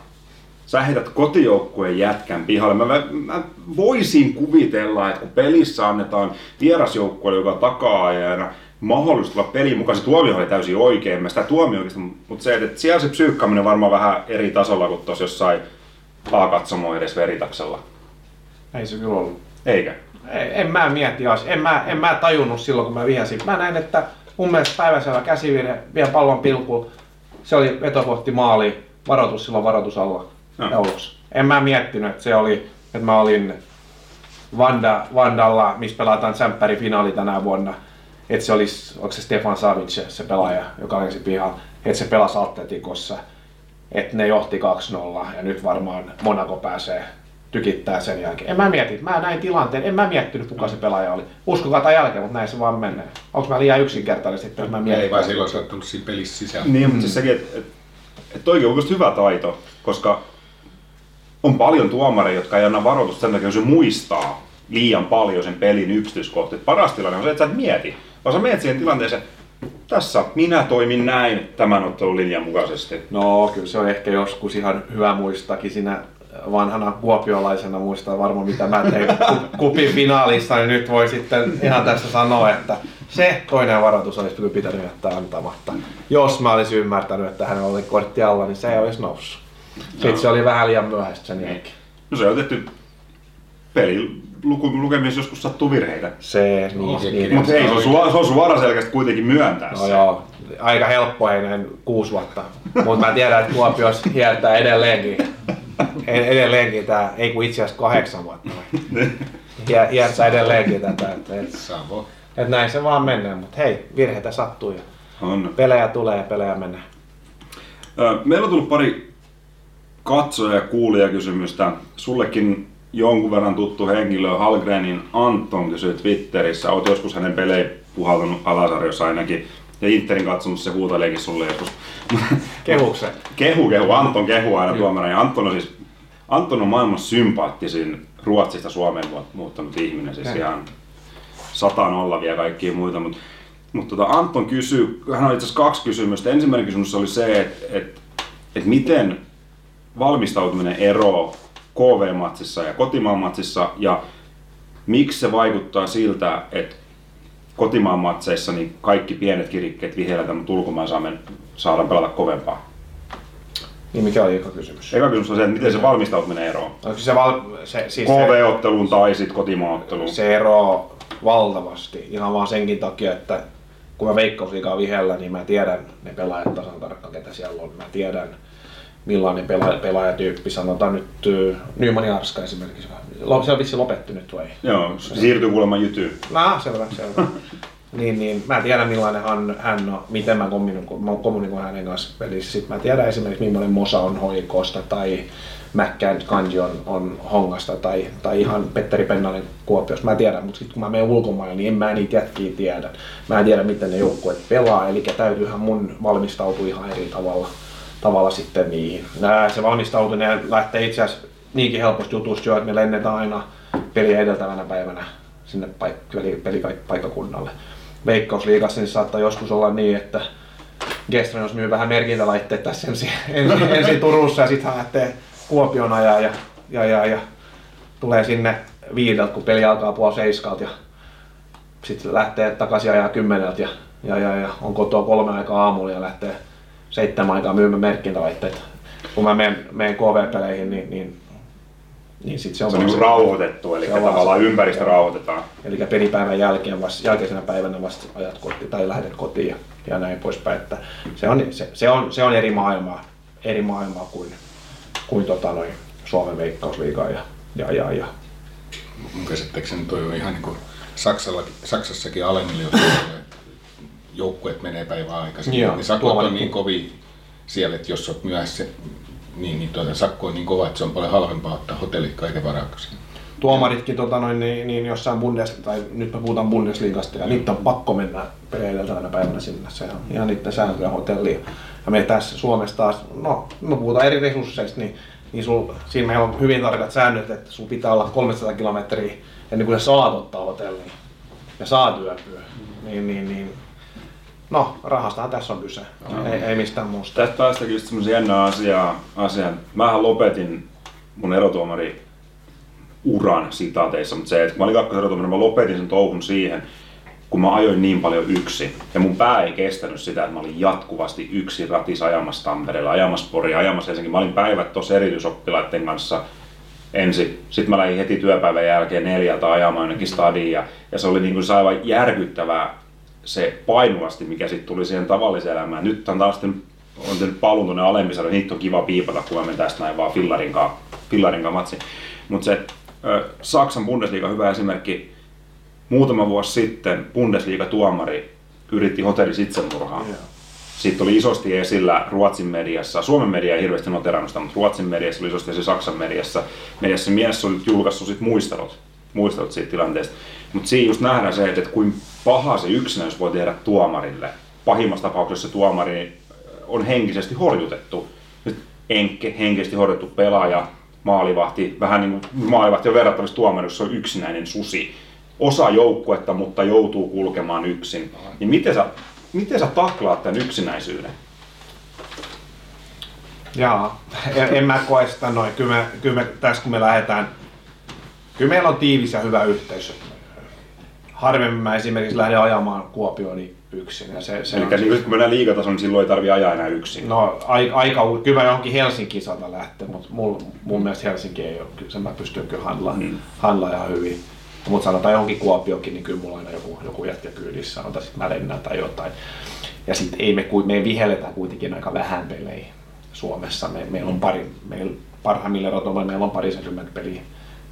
Sä heität kotijoukkueen jätkän pihalle. Mä, mä, mä voisin kuvitella, että kun pelissä annetaan vierasjoukkueelle, joka takaa ja mahdollisuus tulla peliin mukaan, se tuomio oli täysin oikein, mä sitä tuomio oikeasti, mutta se, että siellä se psyykkaaminen on varmaan vähän eri tasolla kuin tuossa jossain A-katsomo edes veritaksella. Ei se kyllä ollut. Eikä? Ei, en mä mietti asiaa. En mä, en mä tajunnut silloin, kun mä vihasin. Mä näin, että mun mielestä päiväselvä käsivirhe, vie pallon pilku. Se oli veto kohti maali, varoitus silloin varoitus alla Joo. ja ulos. En mä miettinyt, että se oli, että mä olin Vanda, Vandalla, missä pelataan tsemppäri finaali tänä vuonna. Että se olisi, onko se Stefan Savic se pelaaja, joka lensi pihalla, että se pelasi Atletikossa. Että ne johti 2-0 ja nyt varmaan Monaco pääsee tykittää sen jälkeen. En mä mieti, mä näin tilanteen, en mä miettinyt kuka se pelaaja oli. Uskokaa tai jälkeen, mutta näin se vaan menee. Onko mä liian yksinkertainen sitten, jos mä mietin? Ei vaan silloin sä tullut siinä pelissä sisään. Niin, mutta siis sekin, että et, et toikin on oikeasti hyvä taito, koska on paljon tuomareja, jotka ei anna varoitusta sen takia, jos se muistaa liian paljon sen pelin yksityiskohtia. Paras tilanne on se, että sä et mieti, vaan sä menet siihen tilanteeseen, tässä minä toimin näin tämän ottelun linjan mukaisesti. No kyllä se on ehkä joskus ihan hyvä muistakin siinä vanhana kuopiolaisena muistaa varmaan mitä mä tein ku- kupin finaalissa, niin nyt voi sitten ihan tässä sanoa, että se toinen varoitus olisi kyllä pitänyt jättää antamatta. Jos mä olisin ymmärtänyt, että hän oli kortti alla, niin se ei olisi noussut. Sitten se oli vähän liian myöhäistä sen jälkeen. No se on tehty peli luku, lukemisessa joskus sattuu virheitä. Se, niin, Ohjekirja. niin, Mutta ei, se on, su- se on suoraselkästi kuitenkin myöntää No se. joo, aika helppo ei näin kuusi vuotta. Mutta mä tiedän, että Kuopios hiertää edelleenkin. Edelleenkin tää, ei kun itse asiassa kahdeksan vuotta. Hie- Hiertää edelleenkin tätä. Että et, Savo. et näin se vaan menee, mutta hei, virheitä sattuu ja On. pelejä tulee ja pelejä menee. Meillä on tullut pari katsoja- ja kuulijakysymystä. Sullekin jonkun verran tuttu henkilö, Halgrenin Anton kysyi Twitterissä, oot joskus hänen pelejä puhaltanut alasarjossa ainakin, ja Interin katsonut se huuteleekin sulle joskus. Kehuksen. kehu, kehu, Anton kehu aina tuomari. Ja Anton on siis, Anton on maailman sympaattisin Ruotsista Suomeen muuttanut ihminen, siis Okei. ihan sataan ollavia ja kaikkia muita, mutta mutta tota Anton kysyy, hän on itse asiassa kaksi kysymystä. Ensimmäinen kysymys oli se, että et, et miten valmistautuminen eroaa KV-matsissa ja kotimaan matsissa ja miksi se vaikuttaa siltä, että kotimaan matseissa niin kaikki pienet kirikkeet vihelletään, mutta ulkomaan saamme, saadaan pelata kovempaa. Niin mikä oli eka kysymys? Eka kysymys on se, että miten se valmistautuminen eroaa. Onko se, val, se, siis se, KV-otteluun tai sitten kotimaanotteluun. se eroaa valtavasti ihan vaan senkin takia, että kun mä veikkausliigaa vihellä, niin mä tiedän ne pelaajat tasan tarkkaan, ketä siellä on. Mä tiedän millainen pelaaja, pelaajatyyppi, sanotaan nyt äh, Nyman ja Arska esimerkiksi. Se on vissi lopetti nyt vai? Joo, se siirtyy kuulemma jytyyn. No, selvä, selvä. niin, niin, mä tiedän millainen hän, hän on, miten mä kommunikoin, kommunikoin hänen kanssa pelissä. Sitten mä tiedän esimerkiksi millainen Mosa on hoikosta tai Mäkkään Kanji on, on Hongasta tai, tai ihan Petteri Pennanen Kuopiosta. Mä tiedän, mutta sitten kun mä menen ulkomaille, niin en mä niitä jätkiä tiedä. Mä en tiedä, miten ne joukkueet pelaa, eli täytyyhän mun valmistautua ihan eri tavalla, tavalla sitten niihin. Nää, se valmistautuminen lähtee itse asiassa niinkin helposti jutusta jo, että me lennetään aina peliä edeltävänä päivänä sinne paik- peli, pelipaikkakunnalle. Veikkausliigassa niin saattaa joskus olla niin, että Gestrenos myy vähän merkintälaitteet tässä ensin, ensin, ensin Turussa ja sitten hän lähtee Kuopion ajaa ja, ja, ja, ja tulee sinne viideltä, kun peli alkaa puoli seiskalta ja sitten lähtee takaisin ajaa kymmeneltä ja, ja, ja, ja on kotoa kolme aikaa aamulla ja lähtee seitsemän aikaa myymään merkintälaitteet. Kun mä menen, menen KV-peleihin, niin, niin, niin sitten se on Se on niin rauhoitettu, eli Se tavallaan se- ympäristö joo. rauhoitetaan. Eli pelipäivän jälkeen vasta, jälkeisenä päivänä vasta ajat kotiin tai lähdet kotiin ja, ja näin poispäin. Että se, on, se, se, on, se on eri maailmaa, eri maailmaa kuin, kuin tota noin Suomen veikkausliiga ja, ja, ja, ja. Mun käsittääkseni toi on ihan niin kuin Saksalla, Saksassakin alemmille, jos joukkueet menee päivän aikaisin. Joo, niin sakot on niin kovin siellä, että jos olet myöhässä, niin, niin tuota, sakko on niin kova, että se on paljon halvempaa ottaa hotellit kaiken varaksi. Tuomaritkin tota noin, niin, niin jossain Bundes, tai nyt me puhutaan Bundesliigasta ja niitä on pakko mennä edeltävänä päivänä sinne. Se on ihan niiden sääntöjä hotelliin. Ja me tässä Suomessa taas, no me puhutaan eri resursseista, niin, niin sul, siinä meillä on hyvin tarkat säännöt, että sun pitää olla 300 kilometriä ennen kuin sä saat ottaa hotelliin ja saat yöpyä. Niin, niin, niin. No, rahastahan tässä on kyse, ei, ei mistään muusta. Tästä päästäänkin just semmoisen jännä asiaa, asiaan. Mähän lopetin mun erotuomari uran sitaateissa, mutta se, että kun mä olin kakkoserotuomari, mä lopetin sen touhun siihen, kun mä ajoin niin paljon yksi. Ja mun pää ei kestänyt sitä, että mä olin jatkuvasti yksi ratis ajamassa Tampereella, ajamassa Poria, ajamassa Helsinki. Mä olin päivät tuossa erityisoppilaiden kanssa ensin. Sitten mä lähdin heti työpäivän jälkeen neljältä ajamaan jonnekin stadiin. Ja, ja se oli niin kuin se aivan järkyttävää se painuvasti, mikä sitten tuli siihen tavalliseen elämään. Nyt on taas on tehnyt paluun tuonne alempisarjoon, niitä on kiva piipata, kun mä tästä näin vaan fillarin kanssa, fillarin kanssa matsiin. Mutta se ö, Saksan Bundesliga hyvä esimerkki. Muutama vuosi sitten Bundesliga-tuomari yritti hotellis itsemurhaa. Joo. Siitä oli isosti esillä Ruotsin mediassa, Suomen media ei hirveästi noterannut mutta Ruotsin mediassa oli isosti esillä Saksan mediassa. Mediassa mies oli julkaissut sit muistelut, muistelut siitä tilanteesta. Mutta siinä just nähdään se, että, kuinka paha se yksinäisyys voi tehdä tuomarille. Pahimmassa tapauksessa se tuomari on henkisesti horjutettu. Nyt enkke, henkisesti horjutettu pelaaja, maalivahti, vähän niin kuin maalivahti on verrattavissa tuomari, on yksinäinen susi. Osa joukkuetta, mutta joutuu kulkemaan yksin. Niin miten sä, miten sä taklaat tämän yksinäisyyden? Jaa, en, en mä koe sitä noin. Kyllä me, kyllä me, tässä kun me lähdetään, kyllä meillä on tiivis ja hyvä yhteisö. Harvemmin mä esimerkiksi lähden ajamaan Kuopioon yksin. Ja se, se Eli on, niin, kun mennään liigatason, niin silloin ei tarvi ajaa enää yksin. no, ai- aika, u- kyllä mä johonkin Helsinkiin saatan lähteä, mutta mul, mun mielestä Helsinki ei ole, kyllä sen mä pystyn kyllä handlaa, Mm. handlaa ihan hyvin. Mutta sanotaan johonkin Kuopioonkin, niin kyllä mulla on aina joku, joku jätkä kyydissä, sanotaan sitten mä lennän tai jotain. Ja sitten ei me, me vihelletään kuitenkin aika vähän pelejä Suomessa. Me, meillä on pari, meillä parhaimmillaan rotoilla meillä on parisenkymmentä peliä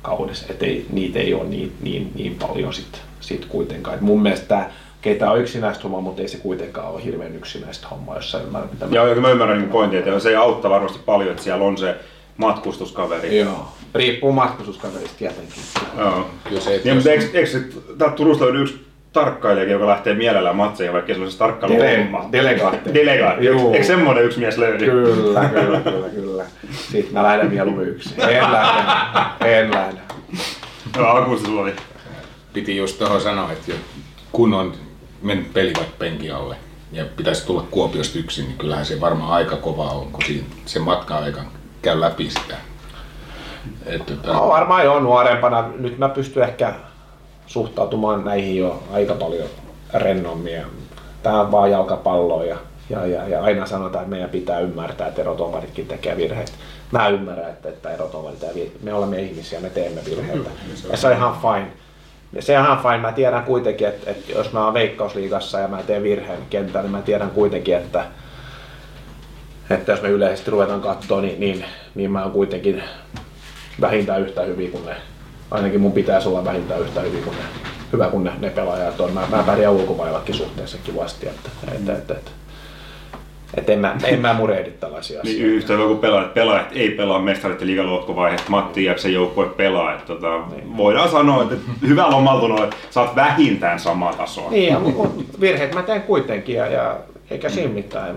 kaudessa, että ei, niitä ei ole niin, niin, niin paljon sit, sit kuitenkaan. Et mun mielestä tämä keitä on yksinäistä hommaa, mutta ei se kuitenkaan ole hirveän yksinäistä hommaa, jos sä ymmärrät mitä. Joo, joo, mä ymmärrän niin pointin, että se ei auttaa varmasti paljon, että siellä on se matkustuskaveri. Joo. Riippuu matkustuskaverista tietenkin. Joo. Kyllä se, Niin, jos- mutta eikö, eikö täältä Turusta löydy yksi tarkkailijakin, joka lähtee mielellään matseihin, vaikka se olisi tarkkailu Dele- delegaatti. Delegaatti. Juu. Eikö semmoinen yksi mies löydy? Kyllä, kyllä, kyllä, kyllä. Sitten mä lähden mieluummin yksin. En lähde. En lähde. Joo, Akusti sulla oli. Piti just tuohon sanoa, että kun on mennyt peli vaikka penkin alle ja pitäisi tulla Kuopiosta yksin, niin kyllähän se varmaan aika kova on, kun siinä, se matka-aika käy läpi sitä. Et, tota, No varmaan jo nuorempana. Nyt mä pystyn ehkä suhtautumaan näihin jo aika paljon rennommin. Tää on vaan jalkapallo ja, ja, ja, ja aina sanotaan, että meidän pitää ymmärtää, että erotuomaritkin tekee virheitä. Mä ymmärrän, että, että vi- me olemme ihmisiä, me teemme virheitä. Ja se on ihan fine. Ja se on fine. Mä tiedän kuitenkin, että, että jos mä oon Veikkausliigassa ja mä teen virheen kentällä, niin mä tiedän kuitenkin, että, että jos me yleisesti ruvetaan katsoa, niin, niin, niin mä oon kuitenkin vähintään yhtä hyviä kuin ne. Ainakin mun pitäisi olla vähintään yhtä hyviä kuin ne, hyvä kuin ne, ne pelaajat on. Mä, mä pärjään ulkomaillakin suhteessa kivasti. Että, että, että, että, että en, mä, en mä murehdi tällaisia Niin asioita. yhtä hyvä kuin pelaajat, pelaajat ei pelaa mestarit ja liigalohkovaiheet, Matti Jaksen joukkue pelaa. Että, tota, voidaan sanoa, että hyvä lomaltunut, että saat vähintään samaa tasoa. Niin, ja, virheet mä teen kuitenkin ja, ja eikä siinä mitään.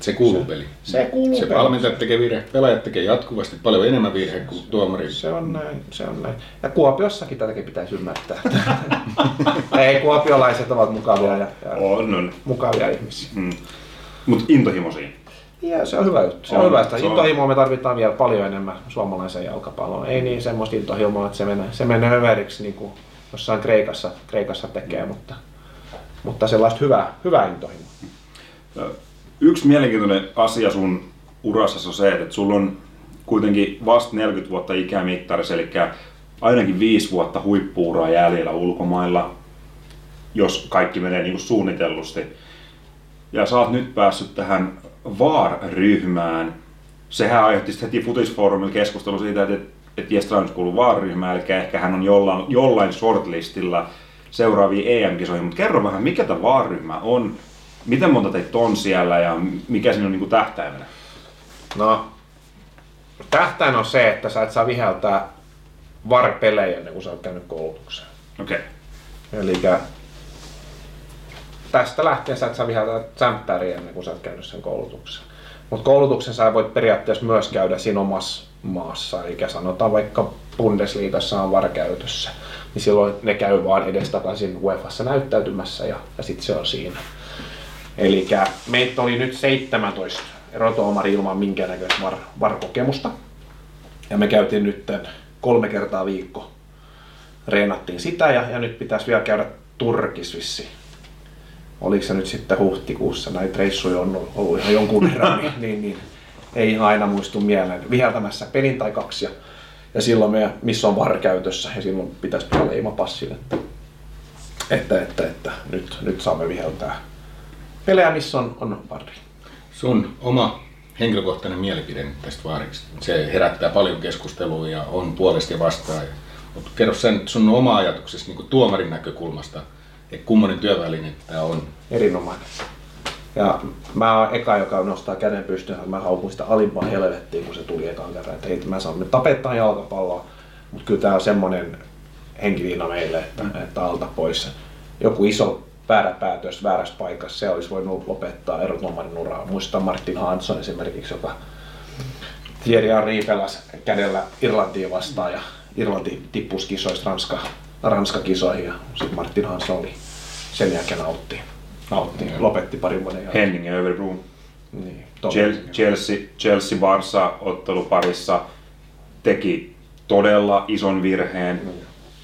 se kuuluu peli. Se kuuluu Se peliin. valmentajat tekee virhe, pelaajat tekee jatkuvasti paljon enemmän virhe kuin tuomari. Se on näin, se on näin. Ja Kuopiossakin tätäkin pitäisi ymmärtää. Ei, kuopiolaiset ovat mukavia ja, ja On, on. mukavia ihmisiä. Mm. Mutta intohimoisia. Ja se on hyvä juttu. Se on, On, hyvä. On. intohimoa me tarvitaan vielä paljon enemmän suomalaisen jalkapalloon. Ei niin semmoista intohimoa, että se menee, se menee överiksi niin kuin jossain Kreikassa, Kreikassa tekee, mutta, mutta sellaista hyvää, hyvää intohimoa. Yksi mielenkiintoinen asia sun urassasi on se, että sulla on kuitenkin vasta 40 vuotta ikämittarissa, eli ainakin viisi vuotta huippuuraa jäljellä ulkomailla, jos kaikki menee niin kuin suunnitellusti. Ja sä oot nyt päässyt tähän VAR-ryhmään. Sehän aiheutti heti Futisfoorumilla keskustelu siitä, että, että Jestra nyt kuuluu VAR-ryhmään, eli ehkä hän on jollain, jollain shortlistilla seuraaviin EM-kisoihin. Mutta kerro vähän, mikä tämä VAR-ryhmä on, miten monta teitä on siellä ja mikä siinä on niin tähtäimenä? No, tähtäin on se, että sä et saa viheltää VAR-pelejä ennen kuin sä oot käynyt koulutuksen. Okei. Okay. Eli tästä lähtien sä et saa viheltää tsemppäriä ennen kuin sä oot käynyt sen koulutuksen. Mutta koulutuksen sä voit periaatteessa myös käydä siinä omassa maassa, eli sanotaan vaikka Bundesliigassa on VAR-käytössä, niin silloin ne käy vaan edestakaisin UEFassa näyttäytymässä ja, ja sitten se on siinä. Eli meitä oli nyt 17 erotuomari ilman minkäännäköistä var, VAR-kokemusta. Ja me käytiin nyt kolme kertaa viikko reenattiin sitä ja, ja nyt pitäisi vielä käydä Turkis vissi. Oliko se nyt sitten huhtikuussa, näitä reissuja on ollut ihan jonkun verran, niin, niin, niin ei aina muistu mieleen. Viheltämässä pelin tai kaksi ja, ja silloin me, missä on VAR käytössä ja silloin pitäisi tulla leimapassille, että, että, että, että nyt, nyt saamme viheltää pelejä, missä on, on VAR. Sun oma henkilökohtainen mielipide tästä vaariksi. Se herättää paljon keskustelua ja on puolesta ja vastaan. Mutta kerro sen sun oma ajatuksesi niin tuomarin näkökulmasta, että kummonen työväline tämä on. Erinomainen. Ja mä oon eka, joka nostaa käden pystyyn, mä haukun sitä alimpaa helvettiin, kun se tuli ekan kerran. Että hei, mä sanon, me tapetaan jalkapalloa, mutta kyllä tää on semmonen henkiviina meille, että, että alta pois. Joku iso väärä päätös väärässä paikassa, se olisi voinut lopettaa erotuomarin uraa. Muistan Martin Hansson esimerkiksi, joka Thierry Henry kädellä Irlantia vastaan ja Irlanti tippusi kisoista Ranska, Ranska-kisoihin ja sitten Martin Hansson oli sen jälkeen nautti. nautti. Lopetti parin vuoden jälkeen. Henning ja Överbro. Niin, Chel- Chelsea, Chelsea Barça otteluparissa teki todella ison virheen,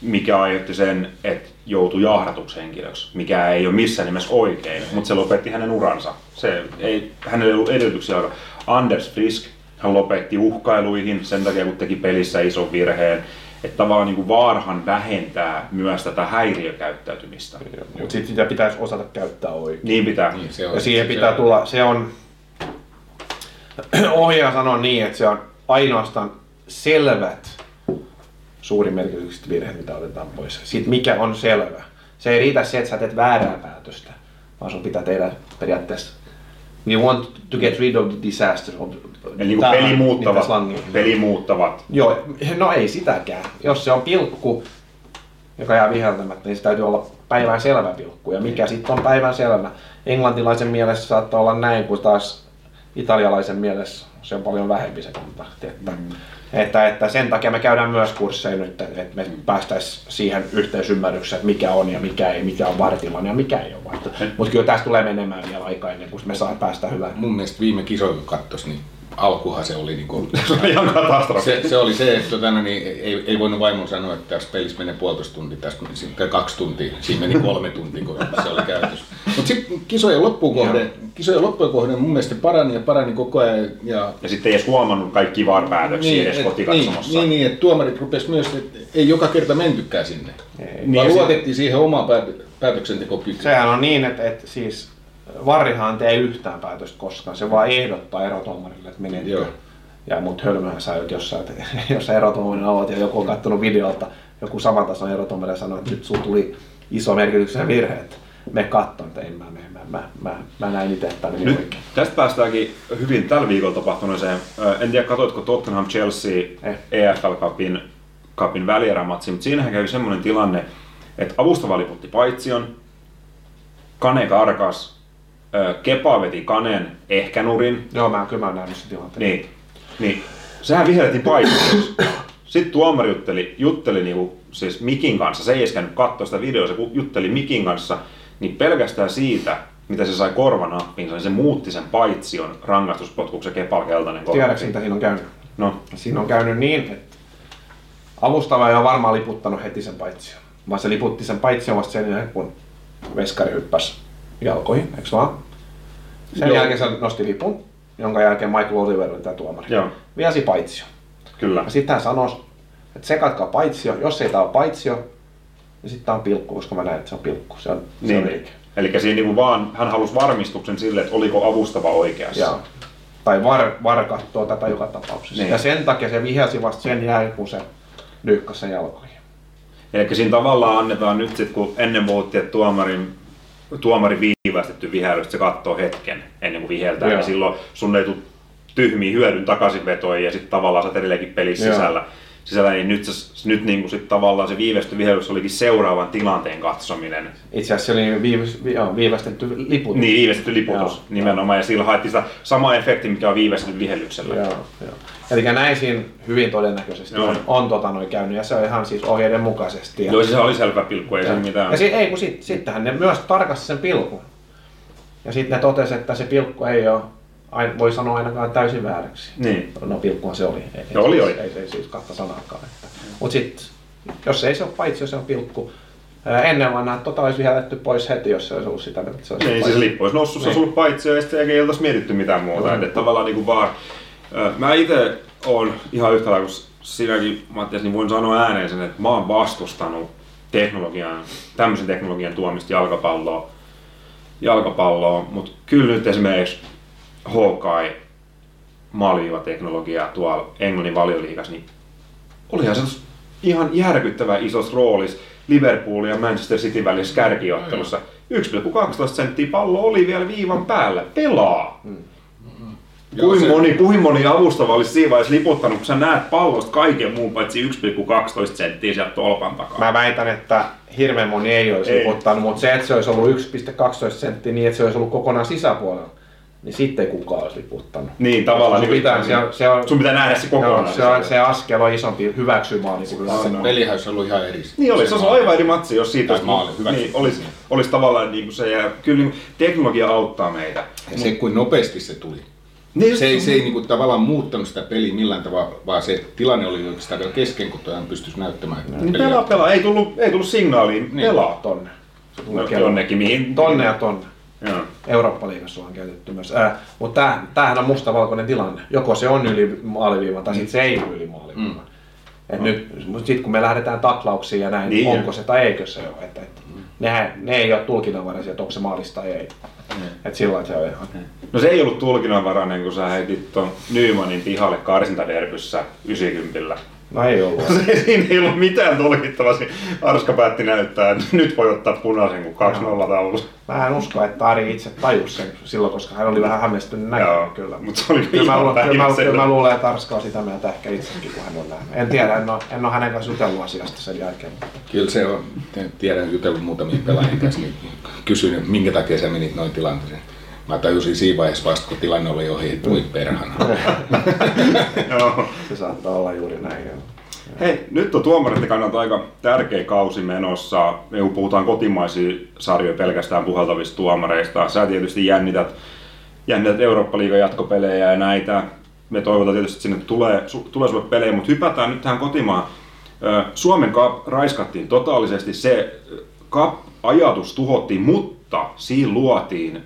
mikä aiheutti sen, että joutui jahdatuksi henkilöksi, mikä ei ole missään nimessä oikein, mutta se lopetti hänen uransa. Se ei, hänellä ei ollut edellytyksiä. Anders Frisk, hän lopetti uhkailuihin sen takia, kun teki pelissä ison virheen. Että tavallaan niin kuin vaarhan vähentää myös tätä häiriökäyttäytymistä. Mutta sitten sitä pitäisi osata käyttää oikein. Niin pitää. Niin, se on, Ja siihen se pitää on- tulla, se on, ohjaaja sanoo niin, että se on ainoastaan selvät suuri merkitykset virheet, mitä otetaan pois. Sitten mikä on selvä. Se ei riitä se, että sä teet väärää päätöstä, vaan sun pitää tehdä periaatteessa We want to get rid of the disaster. Of, Eli niin peli muuttavat, peli muuttavat. Joo, no ei sitäkään. Jos se on pilkku, joka jää viheltämättä, niin se täytyy olla päivän selvä pilkku. Ja mikä sitten on päivän selvä? Englantilaisen mielessä saattaa olla näin, kun taas italialaisen mielessä se on paljon vähempi se kontakti. Että, mm. Että, että sen takia me käydään myös kursseja nyt, että me mm. päästäisiin siihen yhteisymmärrykseen, että mikä on ja mikä ei, mikä on vartilainen ja mikä ei ole vartilainen. Mutta kyllä tästä tulee menemään vielä aika ennen kuin me saa päästä hyvään. Mun mielestä viime kisoja kattos, niin alkuhan se oli niinku, Se on ihan katastrofi. se, se, oli se, että tota, no niin, ei, ei voinut vaimon sanoa, että tässä pelissä menee puolitoista tuntia, tässä meni sitten kaksi tuntia, siinä meni kolme tuntia, kun se oli käytössä. Mutta sitten kisojen loppuun kohden, kisojen loppuun kohden mun mielestä parani ja parani koko ajan. Ja, Ja sitten ei edes huomannut kaikki VAR-päätöksiä edes et- kotikatsomossa. Niin, niin, niin, että tuomarit rupes myös, että ei joka kerta mentykään sinne. Ei. Niin, Niin, vaan ja se- luotettiin siihen omaan päät- päätöksentekokykyyn. Sehän on niin, että, että siis Varrihan tee yhtään päätöstä koskaan, se vaan ehdottaa erotuomarille, että menetkö. Joo. Ja mut hölmöhän sä oot jossain, että jos erotuomarin aloit ja joku on kattonut videolta, joku samantason erotuomari sanoo, että nyt sulla tuli iso merkityksellinen virhe, että me katton, että en mä, mä, mä, mä, mä, mä näin itse, että meni Nyt oikein. tästä päästäänkin hyvin tällä viikolla tapahtuneeseen. En tiedä, katoitko Tottenham Chelsea Eh. EFL Cupin, Cupin välierämatsi, mutta siinähän kävi semmoinen tilanne, että avustava liputti paitsion, Kane karkas, Kepa veti Kanen ehkä nurin, Joo, mä kyllä mä oon nähnyt sen tilanteen. niin, niin sehän vihellettiin paitsioksi. Sitten tuomari jutteli, jutteli niinku, siis Mikin kanssa, se ei edes käynyt katsoa sitä videoa, se jutteli Mikin kanssa, niin pelkästään siitä, mitä se sai korvanappiinsa, niin se muutti sen paitsion rangaistuspotkuksi ja Kepal keltainen Tiedätkö, kortti. mitä siinä on käynyt? No, Siinä on käynyt niin, että avustava ei ole varmaan liputtanut heti sen paitsion, vaan se liputti sen paitsion vasta sen jälkeen, kun veskari hyppäsi jalkoihin, eikö vaan? Sen Joo. jälkeen se nosti lipun, jonka jälkeen Michael Oliver oli tämä tuomari. Joo. Viesi paitsio. kyllä. Ja sitten hän sanoi, että sekatkaa paitsio, jos ei tämä ole paitsio, niin sitten tämä on pilkku, koska mä näen, että se on pilkku. Se on, se on Niin. liike. Eli siinä niinku vaan, hän halusi varmistuksen sille, että oliko avustava oikeassa. Ja, tai var, var katsoo tätä joka tapauksessa. Niin. Ja sen takia se vihelsi vasta sen jälkeen, kun se lyykkäsi sen jalkoihin. Eli siinä tavallaan annetaan nyt sit, kun ennen puhuttiin, että tuomarin, tuomari viivästetty vihäilystä, se katsoo hetken ennen kuin viheltää, Joo. ja silloin sun ei tule tyhmiä hyödyn takaisinvetoja ja sitten tavallaan sä edelleenkin pelissä Joo. sisällä. Sisällä niin nyt, se, nyt niin kuin sit tavallaan se viivästetty vihellys olikin seuraavan tilanteen katsominen. Itse asiassa se oli viiväs, vi, joo, viivästetty liputus. Niin, viivästetty liputus Joo. nimenomaan, ja sillä haettiin sitä samaa efektiä, mikä on viivästetty vihellyksellä. Joo, joo. Eli näin siinä hyvin todennäköisesti Joo. on, on tota noin käynyt, ja se on ihan siis ohjeiden mukaisesti. Ja, Joo, siis se oli selvä pilkku, ei ja, se mitään. ja si, ei, kun sit, sittenhän ne myös tarkasti sen pilkun. Ja sitten ne totesi, että se pilkku ei ole, ain, voi sanoa ainakaan täysin vääräksi. Niin. No pilkkuhan se oli. Ei, Joo, oli, ei, oli. Ei, ei, siis kahta sanaakaan. Mutta sitten, jos ei se ole paitsi, jos se on pilkku, ennen vanhaa tota olisi pois heti, jos se olisi ollut sitä, että se olisi Niin, siis lippu olisi noussut, se olisi Niin. ollut paitsi ja sitten ei oltaisi mietitty mitään muuta. Mm. Että tavallaan niin kuin vaan, mä itse olen ihan yhtä lailla kuin sinäkin Mattias, niin voin sanoa ääneen sen, että mä oon vastustanut teknologian, tämmöisen teknologian tuomista jalkapalloon, jalkapalloon mutta kyllä nyt esimerkiksi Hawkeye maaliviivateknologia tuolla Englannin valioliigassa, niin olihan se ihan järkyttävä isossa roolissa Liverpool ja Manchester City välisessä kärkiottelussa. 1,12 senttiä pallo oli vielä viivan päällä. Pelaa! Joo, Kuin se- moni, kuin moni avustava olisi siinä vaiheessa liputtanut, kun sä näet pallosta kaiken muun paitsi 1,12 senttiä sieltä tolpan takaa. Mä väitän, että hirveän moni ei olisi Ei. liputtanut, mutta se, että se olisi ollut 1,12 senttiä niin, että se olisi ollut kokonaan sisäpuolella, niin sitten ei kukaan olisi liputtanut. Niin, tavallaan. Sun niin, pitää, se, on- se, on, sun pitää nähdä se joo, kokonaan. se, on, se askel on isompi hyväksymään niin kuin Se pelihän olisi ollut ihan eri. Niin olisi, se olisi aivan eri matsi, jos siitä olisi, maali, niin, olisi, olisi tavallaan niin kuin se, ja kyllä niin, teknologia auttaa meitä. Ja se, kuin nopeasti se tuli. Niin, Se ei, se ei niinku tavallaan muuttanut sitä peliä millään tavalla, vaan se tilanne oli oikeastaan vielä kesken, kun toinen pystyisi näyttämään. että niin pelaa, pelaa, ei tullut, ei tullut signaalia, niin. pelaa. Tonne. Se tulee No, jonnekin, mihin? Tonne ja tonne. Joo. Eurooppa-liigassa on käytetty myös. Ää, mutta tämähän, tämähän on mustavalkoinen tilanne. Joko se on yli maaliviivan tai sitten se ei ole yli maaliviivan. Mm. Et nyt, mutta sitten kun me lähdetään taklauksiin ja näin, Niin. onko se tai eikö se ole. Että, että nehän, ne ei ole tulkinnanvaraisia, että onko se maalista tai ei. Että sillä lailla se on ihan. No se ei ollut tulkinnanvarainen, kun sä heitit ton Nymanin pihalle karsintaderbyssä 90 No ei ollut. Siinä ei ollut mitään tulkittavaa. Arska päätti näyttää, että nyt voi ottaa punaisen, kun 2-0 taulussa. Mä en usko, että Ari itse tajusi sen silloin, koska hän oli vähän hämmästynyt Joo, näin kyllä. mutta se oli Kyllä mä, ihan lu- kyllä, mä, kyllä mä luulen, että Arska on sitä mieltä ehkä itsekin, kun hän on nähnyt. En tiedä, en ole, en ole hänen kanssa jutellut asiasta sen jälkeen. Kyllä se on, tiedän jutellut muutamia pelaajien kanssa, niin kysyin, että minkä takia sä menit noin tilanteeseen. Mä tajusin siinä vaiheessa vasta, kun tilanne oli ohi, että voi perhana. Joo. Se saattaa olla juuri näin. Joo. Hei, nyt on tuomareiden kannalta aika tärkeä kausi menossa. Me kun puhutaan kotimaisia sarjoja pelkästään puhaltavista tuomareista. Sä tietysti jännität, jännität Eurooppa-liigan jatkopelejä ja näitä. Me toivotaan tietysti, että sinne tulee, su, tulee sulle pelejä, mutta hypätään nyt tähän kotimaan. Suomen Cup raiskattiin totaalisesti. Se Cup-ajatus tuhottiin, mutta siinä luotiin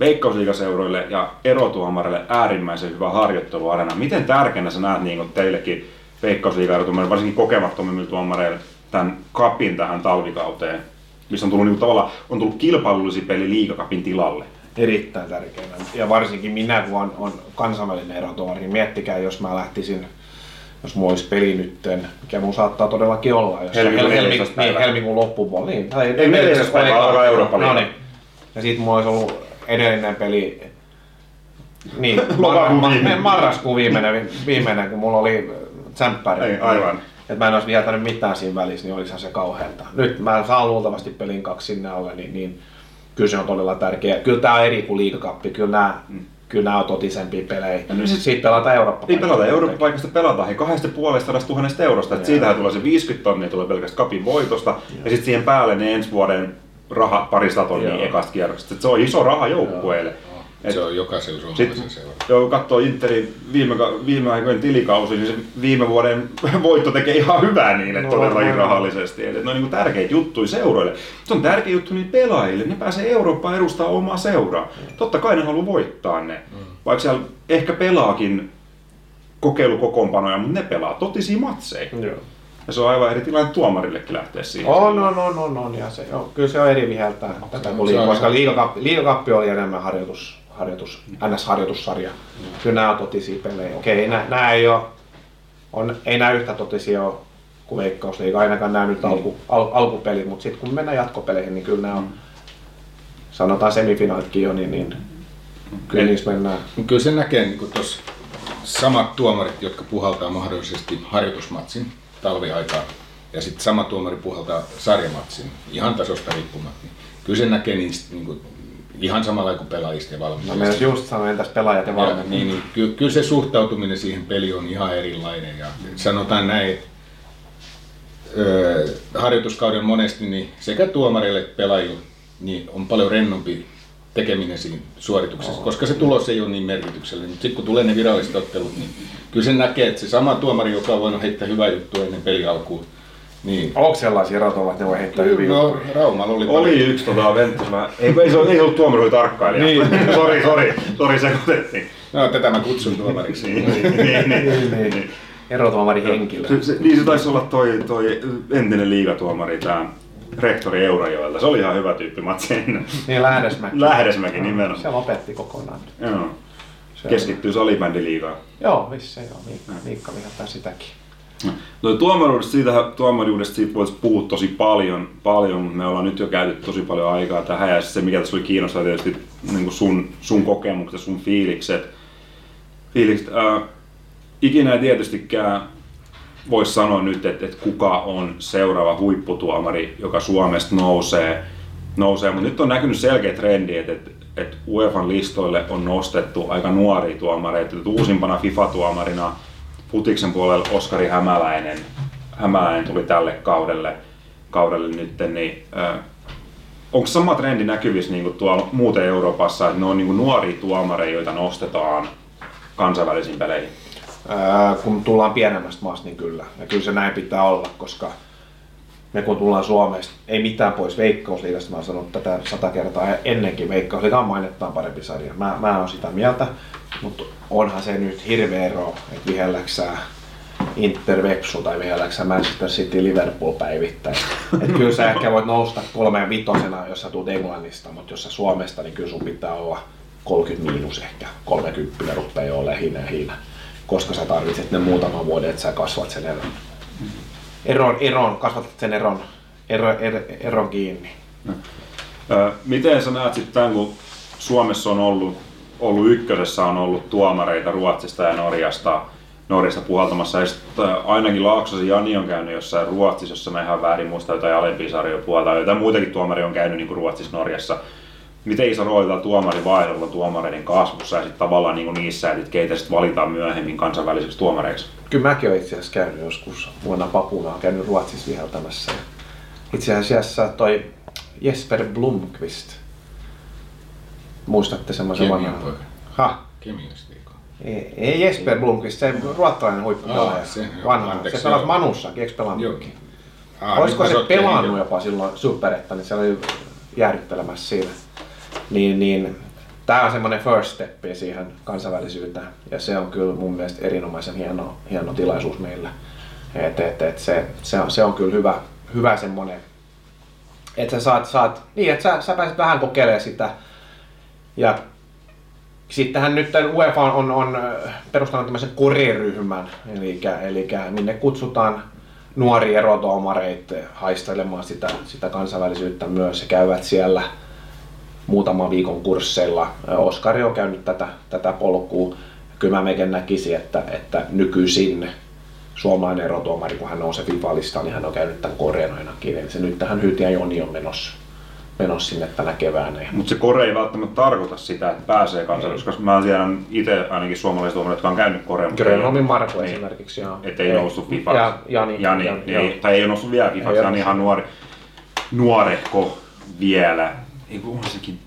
veikkausliigaseuroille ja erotuomarille äärimmäisen hyvä harjoitteluarena. Miten tärkeänä sä näet niin teillekin veikkausliigaerotuomarille, varsinkin kokemattomimmille tuomareille, tämän kapin tähän talvikauteen, missä on tullut niin tavalla, on tullut kilpailullisia peli liigakapin tilalle. Erittäin tärkeänä. Ja varsinkin minä, kun on, on kansainvälinen erotuomari, niin miettikää, jos mä lähtisin jos mulla olisi peli nytten, mikä mun saattaa todellakin olla. Jos Helmikuun helmi- 14. niin, helmikuun loppupuolella. Niin, tai Ei, 14. päivä alkaa Eurooppa-liiga. No niin. Ja sit mulla olisi ollut edellinen peli, niin, mar- viimeinen. mar- marraskuun viimeinen, viimeinen, kun mulla oli tsemppäri. Ei, aivan. Että mä en olisi vietänyt mitään siinä välissä, niin olisihan se kauhealta. Nyt mä saan luultavasti pelin kaksi sinne alle, niin, niin kyllä se on todella tärkeä. Kyllä tää on eri kuin liigakappi, kyllä nämä, kyllä nämä on totisempia pelejä. no sit- Sitten pelataan Eurooppa. Ei pelata Eurooppa-paikasta pelataan he kahdesta puolesta tuhannesta eurosta. Et siitähän tulee se 50 tonnia tulee pelkästään kapin voitosta. Ja sitten siihen päälle ne ensi vuoden rahat parista tonnia Joo. ekasta kierroksesta. Se on iso raha joukkueelle. Et- Se on jokaisen suomalaisen seura. joo, katsoo Interin viime, viime aikojen tilikausi, niin se viime vuoden voitto tekee ihan hyvää niin, että No, todellakin rahallisesti. Eli ne on niin tärkeitä juttuja seuroille. Se on tärkeä juttu niille pelaajille. Ne pääsee Eurooppaan edustaa omaa seuraa. Totta kai ne haluaa voittaa ne. Vaikka siellä ehkä pelaakin kokeilukokoonpanoja, mutta ne pelaa totisia matseja. Joo. Ja se on aivan eri tilanne tuomarillekin lähteä siihen. On, on, on, on, on, ja se, on, kyllä se on eri viheltää tätä on- kuin se liiga, on koska liigakappi, liigakappi oli enemmän harjoitus, harjoitus, NS-harjoitussarja. Kyllä nämä on totisia pelejä. Okei, nämä, nämä ei ole, on, ei nämä yhtä totisia ole kuin Veikkausliiga, ainakaan nämä nyt alku, al, alkupelit, mutta sitten kun mennään jatkopeleihin, niin kyllä nämä on, sanotaan semifinaalitkin jo, niin, niin kyllä niissä mennään. Kyllä se näkee niin tuossa samat tuomarit, jotka puhaltaa mahdollisesti harjoitusmatsin talviaikaan, ja sitten sama tuomari puhaltaa sarjamatsin, ihan tasosta riippumatta. Niin kyllä se näkee niistä niin kuin, ihan samalla kuin pelaajista ja No valmentajista. meidän just sanoin, entäs pelaajat ja Ja, valmentajat? niin, niin, ky, kyllä se suhtautuminen siihen peliin on ihan erilainen. Ja sanotaan näin, että öö, harjoituskauden monesti niin sekä tuomarille että pelaajille niin on paljon rennompi tekeminen siinä suorituksessa, koska se tulos ei ole niin merkityksellinen. Mutta sitten kun tulee ne viralliset ottelut, niin kyllä se näkee, että se sama tuomari, joka on voinut heittää hyvää juttua ennen peli alkuun, niin Onko sellaisia erotolla, että ne voi heittää hyvin no, Raumalla oli, Oli paljon- yksi tota Ventus, mä, ei, ei, se, ole- ei ollut tuomari, oli tarkkailija. Niin. sori, sori, sori, sekoitettiin. No, tätä mä kutsun tuomariksi. Niin, niin, niin, Niin, niin. niin. Erotuomari henkilö. Se, se, niin se taisi olla toi, toi entinen liigatuomari, tää rehtori Eurajoelta. Se oli ihan hyvä tyyppi matsi. Niin Lähdesmäki. Lähdesmäki nimenomaan. Se lopetti kokonaan. Joo. Se Keskittyy salibändiliigaan. Joo, vissiin joo. Miikka, Miikka vihataan sitäkin. No tuomaruudesta, siitä, tuomaruudesta siitä voisi puhua tosi paljon, paljon, mutta me ollaan nyt jo käytetty tosi paljon aikaa tähän ja se mikä tässä oli kiinnostavaa tietysti niin kuin sun, sun kokemukset, sun fiilikset. fiilikset äh, ikinä ei tietystikään voisi sanoa nyt, että, että kuka on seuraava huipputuomari, joka Suomesta nousee, nousee. mutta nyt on näkynyt selkeä trendi, että, että, että UEFan listoille on nostettu aika nuoria tuomareita. Että Uusimpana FIFA-tuomarina Futiksen puolella Oskari Hämäläinen, Hämäläinen tuli tälle kaudelle, kaudelle nyt, niin äh, onko sama trendi näkyvissä niin kuin tuolla muuten Euroopassa, että ne on niin nuoria tuomareita, joita nostetaan kansainvälisiin peleihin? Kun tullaan pienemmästä maasta, niin kyllä. Ja kyllä se näin pitää olla, koska me kun tullaan Suomesta, ei mitään pois Veikkausliigasta, mä oon sanonut tätä sata kertaa ennenkin, Veikkausliiga on mainettaan parempi sarja. Mä, mä oon sitä mieltä, mutta onhan se nyt hirveä ero, että vihelläksää Inter Vepsu tai vihelläksää Manchester City Liverpool päivittäin. Et kyllä sä ehkä voit nousta kolmeen vitosena, jos sä tulet Englannista, mutta jos sä Suomesta, niin kyllä sun pitää olla 30 miinus ehkä, 30 rupeaa jo olemaan hinä hinä. Koska sä tarvitset ne muutaman vuoden, että sä kasvat sen eron. Eron, eron kasvatat sen eron, ero, er, eron kiinni. Ö, Miten sä näet sitten tämän, kun Suomessa on ollut, ollut ykkösessä on ollut tuomareita Ruotsista ja Norjasta, Norjasta puhaltamassa. Ja sit, ainakin Laaksosen Jani on käynyt jossain Ruotsissa, jossa mä ihan väärin muista jotain alempia sarjoja puhaltaa. Jotain muitakin tuomari on käynyt niin kuin Ruotsissa, Norjassa. Miten iso rooli tällä tuomarivaihdolla tuomareiden kasvussa ja sitten tavallaan niin niissä, että keitä sitten valitaan myöhemmin kansainväliseksi tuomareiksi? Kyllä mäkin olen itse asiassa käynyt joskus vuonna Papuna, olen käynyt Ruotsissa viheltämässä. Itse asiassa toi Jesper Blomqvist, muistatte semmoisen vanhan? poika. Ha? Kemiasta eikö? Ei, ei Jesper Blomqvist, se ruottalainen huippupelaaja. Aa, se, Vanha. anteeksi, se pelasi. Manussakin, eikö pelannut? Joo. Aa, Olisiko se pelannut jopa silloin superetta, niin se oli jäädyttelemässä siinä. Niin, niin tämä on semmoinen first step siihen kansainvälisyyteen ja se on kyllä mun mielestä erinomaisen hieno, hieno tilaisuus meille. Et, et, et se, se, on, se on kyllä hyvä, hyvä semmoinen, että sä saat, saat niin, että sä, sä pääset vähän kokeilemaan sitä ja Sittenhän nyt UEFA on, on äh, perustanut tämmöisen koreryhmän, eli, eli minne kutsutaan nuoria erotuomareita haistelemaan sitä, sitä kansainvälisyyttä myös. He käyvät siellä muutaman viikon kursseilla. Oskari on käynyt tätä, tätä polkua. Kyllä mä mekin näkisin, että, että nykyisin suomalainen erotuomari, kun hän nousee FIFA-listaan, niin hän on käynyt tämän Korean ainakin. Eli se nyt tähän Hyytiä Joni on menossa, menossa sinne tänä keväänä. Mutta se kore ei välttämättä tarkoita sitä, että pääsee kansainväliseksi, koska mä tiedän itse ainakin suomalaiset tuomarit, jotka on käynyt ei Grönholmin Marko niin. esimerkiksi. Joo. Että ei noussut FIFA. Ja Jani. Jani, Jani, ei, tai ei noussut vielä FIFA, se on ihan nuori, nuorehko vielä. Ei kun on sekin,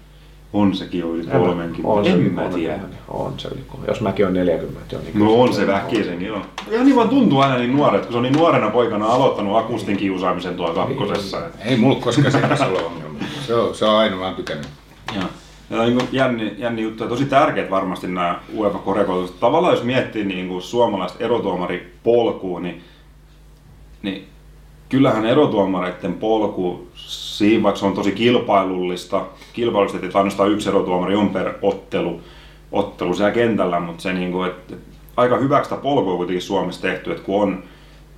on sekin jo yli 30. On se en mä tiedä. 30. On se yli 30. Jos mäkin on 40 jo, niin No on se väkisin, joo. Ja niin vaan tuntuu aina niin nuoret, kun se on niin nuorena poikana aloittanut akustin kiusaamisen tuolla kakkosessa. Ei mulla koskaan sekäs ole ongelma. Se on, se on aina vaan tykännyt. Niin kuin jänni, jänni juttu ja tosi tärkeät varmasti nämä uefa korekoitukset Tavallaan jos miettii niin kuin suomalaista erotuomaripolkua, niin, niin kyllähän erotuomareiden polku, siinä vaikka se on tosi kilpailullista, kilpailullista, että ainoastaan yksi erotuomari on per ottelu, ottelu siellä kentällä, mutta se niin kuin, että, että aika hyväksi sitä polkua kuitenkin Suomessa tehty, että kun on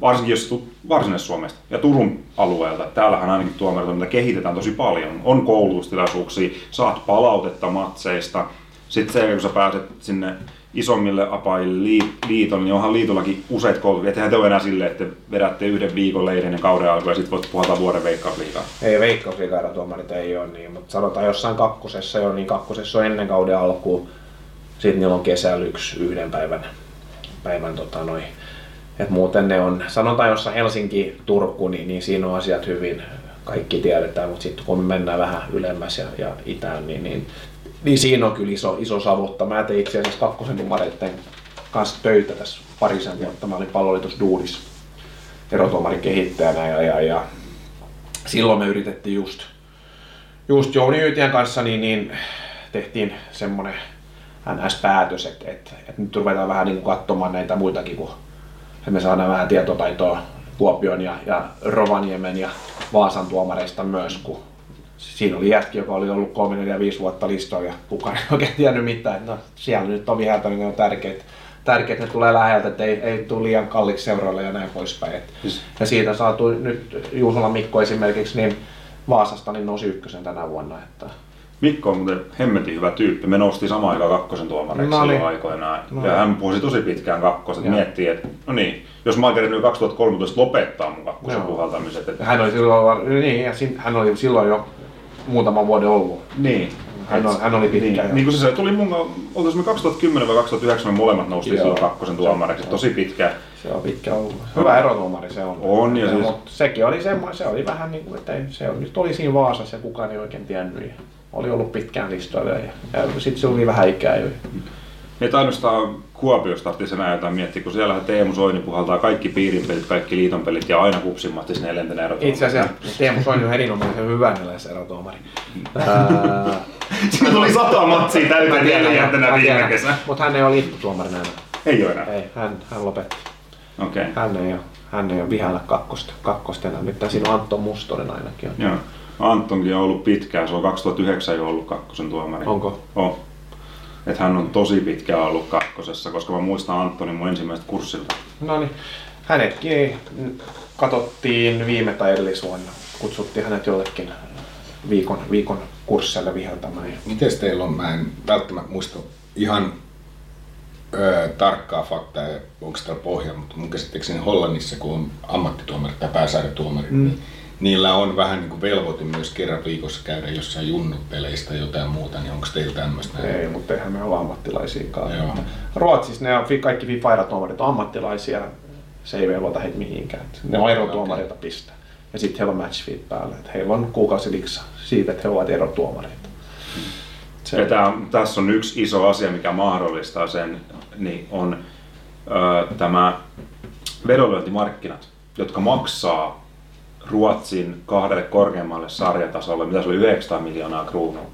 varsinkin jos Varsinais-Suomesta ja Turun alueelta, täällähän ainakin tuomaritoiminta kehitetään tosi paljon. On koulutustilaisuuksia, saat palautetta matseista. Sitten se, kun sä pääset sinne isommille apaille lii- liitolle, niin onhan liitollakin useat koulutukset. Ettehän te ole enää silleen, että vedätte yhden viikon leirin ja kauden alkuun ja sitten voit puhata vuoden veikkausliigaa. Ei veikkausliikaerotuomarit ei ole niin, mutta sanotaan jossain kakkosessa jo, niin kakkosessa on ennen kauden alkuun. Sitten niillä on kesällä yksi yhden päivän, päivän tota noi. Et muuten ne on, sanotaan jossain Helsinki, Turku, niin, niin siinä on asiat hyvin, kaikki tiedetään, mutta sitten kun me mennään vähän ylemmäs ja, ja itään, niin, niin, niin siinä on kyllä iso, iso savutta. Mä tein itse asiassa kakkosen tumareiden kanssa töitä tässä parisen vuotta. Mä olin palloliitos Duudis erotuomarin kehittäjänä ja, ja, ja silloin me yritettiin just, just Jouni Yytien kanssa, niin, niin tehtiin semmoinen NS-päätös, että, että, että nyt ruvetaan vähän niin kuin katsomaan näitä muitakin, kun me saadaan vähän tietotaitoa Kuopion ja, ja Rovaniemen ja Vaasan tuomareista myös, kun siinä oli jätki, joka oli ollut 3, 4, 5 vuotta listoilla ja kukaan ei oikein tiennyt mitään. että No, siellä nyt on viheltänyt, ne on tärkeät, tärkeät, ne tulee läheltä, että ei, ei tule liian kalliiksi seuroille ja näin poispäin. Et, ja siitä saatu nyt Juusola Mikko esimerkiksi, niin Vaasasta niin nousi ykkösen tänä vuonna. Että Mikko on muuten hemmetin hyvä tyyppi. Me noustiin samaan aikaan kakkosen tuomareiksi No niin. aikoinaan. No ja niin. hän puhuisi tosi pitkään kakkoset. Joo. Miettii, että no niin, jos mä oon kerännyt 2013 lopettaa mun kakkosen puhaltamiset. Että, ja hän oli silloin, niin, ja sin- hän oli silloin jo muutaman vuoden ollut. niin. Hän, on, hän oli pitkä. Niin, niin kuin se, se tuli mun, oltais me 2010 vai 2009 me molemmat noustiin silloin kakkosen tuomareiksi. Tosi pitkä. Se on pitkä ollut. Hyvä erotuomari se on. On, ja siis- Mutta sekin oli semmoinen, se oli vähän niin kuin, että ei, se oli, nyt oli siinä Vaasassa ja kukaan ei oikein tiennyt. Ja oli ollut pitkään listoilla ja, ja sitten se oli vähän ikää jo. Ei ainoastaan Kuopiosta tarvitsisi enää jotain miettiä, kun siellä Teemu Soini puhaltaa kaikki piirin pelit, kaikki liiton pelit ja aina kupsimahti sinne neljäntenä erotuomarina. Itse asiassa Teemu Soini on erinomaisen hyvä erotuomari. Ää, Siinä tuli sata matsia täyteen neljäntenä viime kesänä. Mutta hän ei ole liittotuomarina enää. Ei ole enää. Ei, hän, hän lopetti. Okei. Okay. Hän ei ole, hän ei ole vihällä kakkosta, kakkosta enää. Nyt siinä on Antto Mustonen ainakin. On. Joo. Antonkin on ollut pitkään, se on 2009 jo ollut kakkosen tuomari. Onko? On. Että hän on tosi pitkään ollut kakkosessa, koska mä muistan Antoni mun ensimmäisestä kurssilta. No niin, hänetkin katsottiin viime tai edellisvuonna. Kutsuttiin hänet jollekin viikon, viikon kurssille viheltämään. Miten teillä on, mä en välttämättä muista ihan öö, tarkkaa faktaa, onko täällä pohja, mutta mun käsittääkseni Hollannissa, kun on ammattituomari tai pääsäädötuomari, mm. niin niillä on vähän niin kuin velvoite myös kerran viikossa käydä jossain junnupeleistä tai jotain muuta, niin onko teillä tämmöistä? Ei, mutta eihän me olla ammattilaisiakaan. Ruotsissa ne on, kaikki FIFA-erotuomarit on ammattilaisia, se ei velvoita heitä mihinkään. Ne on erotuomareita okay. pistä. Ja sitten heillä on match feed päällä. Että heillä on kuukausiliksa siitä, että he ovat erotuomareita. Se... Ja tää, tässä on yksi iso asia, mikä mahdollistaa sen, niin on ö, tämä vedonlyöntimarkkinat, jotka maksaa Ruotsin kahdelle korkeammalle sarjatasolle, mitä se oli 900 miljoonaa kruunua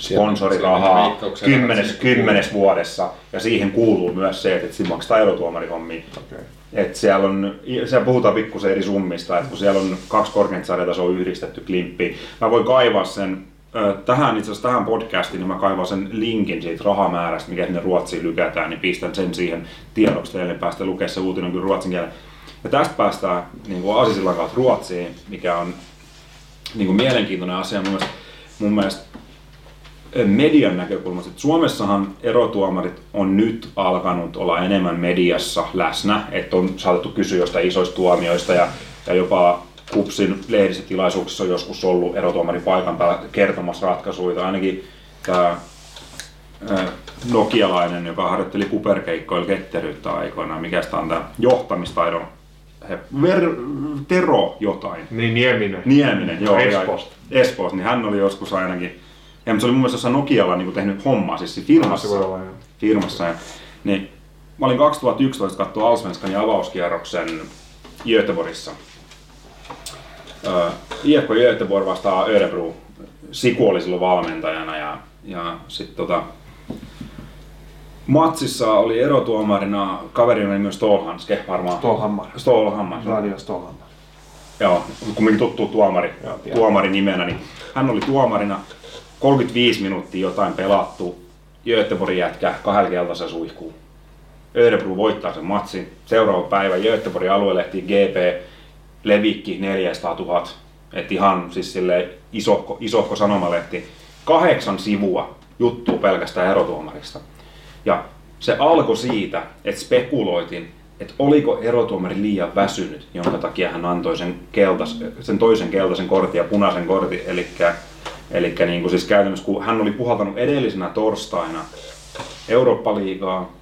sponsorirahaa kymmenes, kymmenes vuodessa ja siihen kuuluu myös se, että siinä maksetaan erotuomarihommi. Okay. Et siellä, on, siellä puhutaan pikkusen eri summista, että kun siellä on kaksi korkeinta sarjatasoa yhdistetty klimppi. Mä voin kaivaa sen tähän itse asiassa tähän podcastiin, niin mä kaivan sen linkin siitä rahamäärästä, mikä sinne Ruotsiin lykätään, niin pistän sen siihen tiedoksi teille, päästä lukemaan se uutinen kyllä ruotsin kielellä. Ja tästä päästään niin kuin Asisillan kautta Ruotsiin, mikä on niin kuin mielenkiintoinen asia mun mielestä, mun mielestä median näkökulmasta. Että Suomessahan erotuomarit on nyt alkanut olla enemmän mediassa läsnä, että on saatettu kysyä jostain isoista tuomioista ja, ja jopa KUPSin lehdistötilaisuuksissa on joskus ollut erotuomari paikan päällä kertomassa ratkaisuja. Ainakin tämä nokialainen, joka harjoitteli kuperkeikkoilla ketteryyttä aikoinaan, mikä sitä on tämä johtamistaidon he, ver, Tero jotain. Niin, Nieminen. Nieminen, joo. Espoosta. Espoosta, niin hän oli joskus ainakin ja se oli mun mielestä jossain Nokialla niin tehnyt hommaa, siis firmassa. Olla, firmassa ja, niin, mä olin 2011 katsoa Alsvenskanin avauskierroksen Göteborgissa. Äh, IFK Göteborg vastaa Örebro. Siku oli silloin valmentajana ja, ja sitten tota, Matsissa oli erotuomarina kaverina myös Stolhanske varmaan. Stolhammar. Stolhammar. Radio Stolhammar. Joo, kumminkin tuttu tuomari, Joo, tuomari nimenä, niin hän oli tuomarina 35 minuuttia jotain pelattu, Göteborgin jätkä kahdella keltaisen suihkuun. Örebro voittaa sen matsin. Seuraava päivä Göteborgin aluelehti GP levikki 400 000. Et ihan siis sille isohko, isohko sanomalehti. Kahdeksan sivua juttuu pelkästään erotuomarista. Ja se alkoi siitä, että spekuloitiin, että oliko erotuomari liian väsynyt, jonka takia hän antoi sen, keltas, sen toisen keltaisen kortin ja punaisen kortin, eli Eli niin kuin siis käytännössä kun hän oli puhaltanut edellisenä torstaina Eurooppa-liigaa,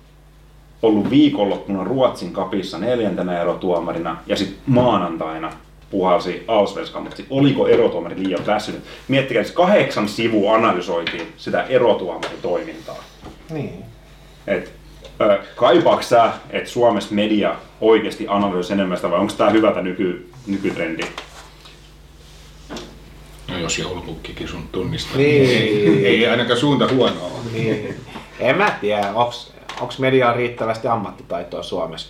ollut viikonloppuna Ruotsin kapissa neljäntenä erotuomarina ja sitten maanantaina puhalsi Allsvenskan, oliko erotuomari liian väsynyt? Miettikää, että kahdeksan sivua analysoitiin sitä erotuomaritoimintaa. Niin. Et, äh, kaipaako sä, että Suomessa media oikeasti analysoi enemmän sitä vai onko tämä hyvä nyky, nykytrendi? No jos joulupukkikin sun tunnistaa, niin, niin ei, ainakaan suunta huonoa Niin. En mä tiedä, onko mediaa riittävästi ammattitaitoa Suomessa.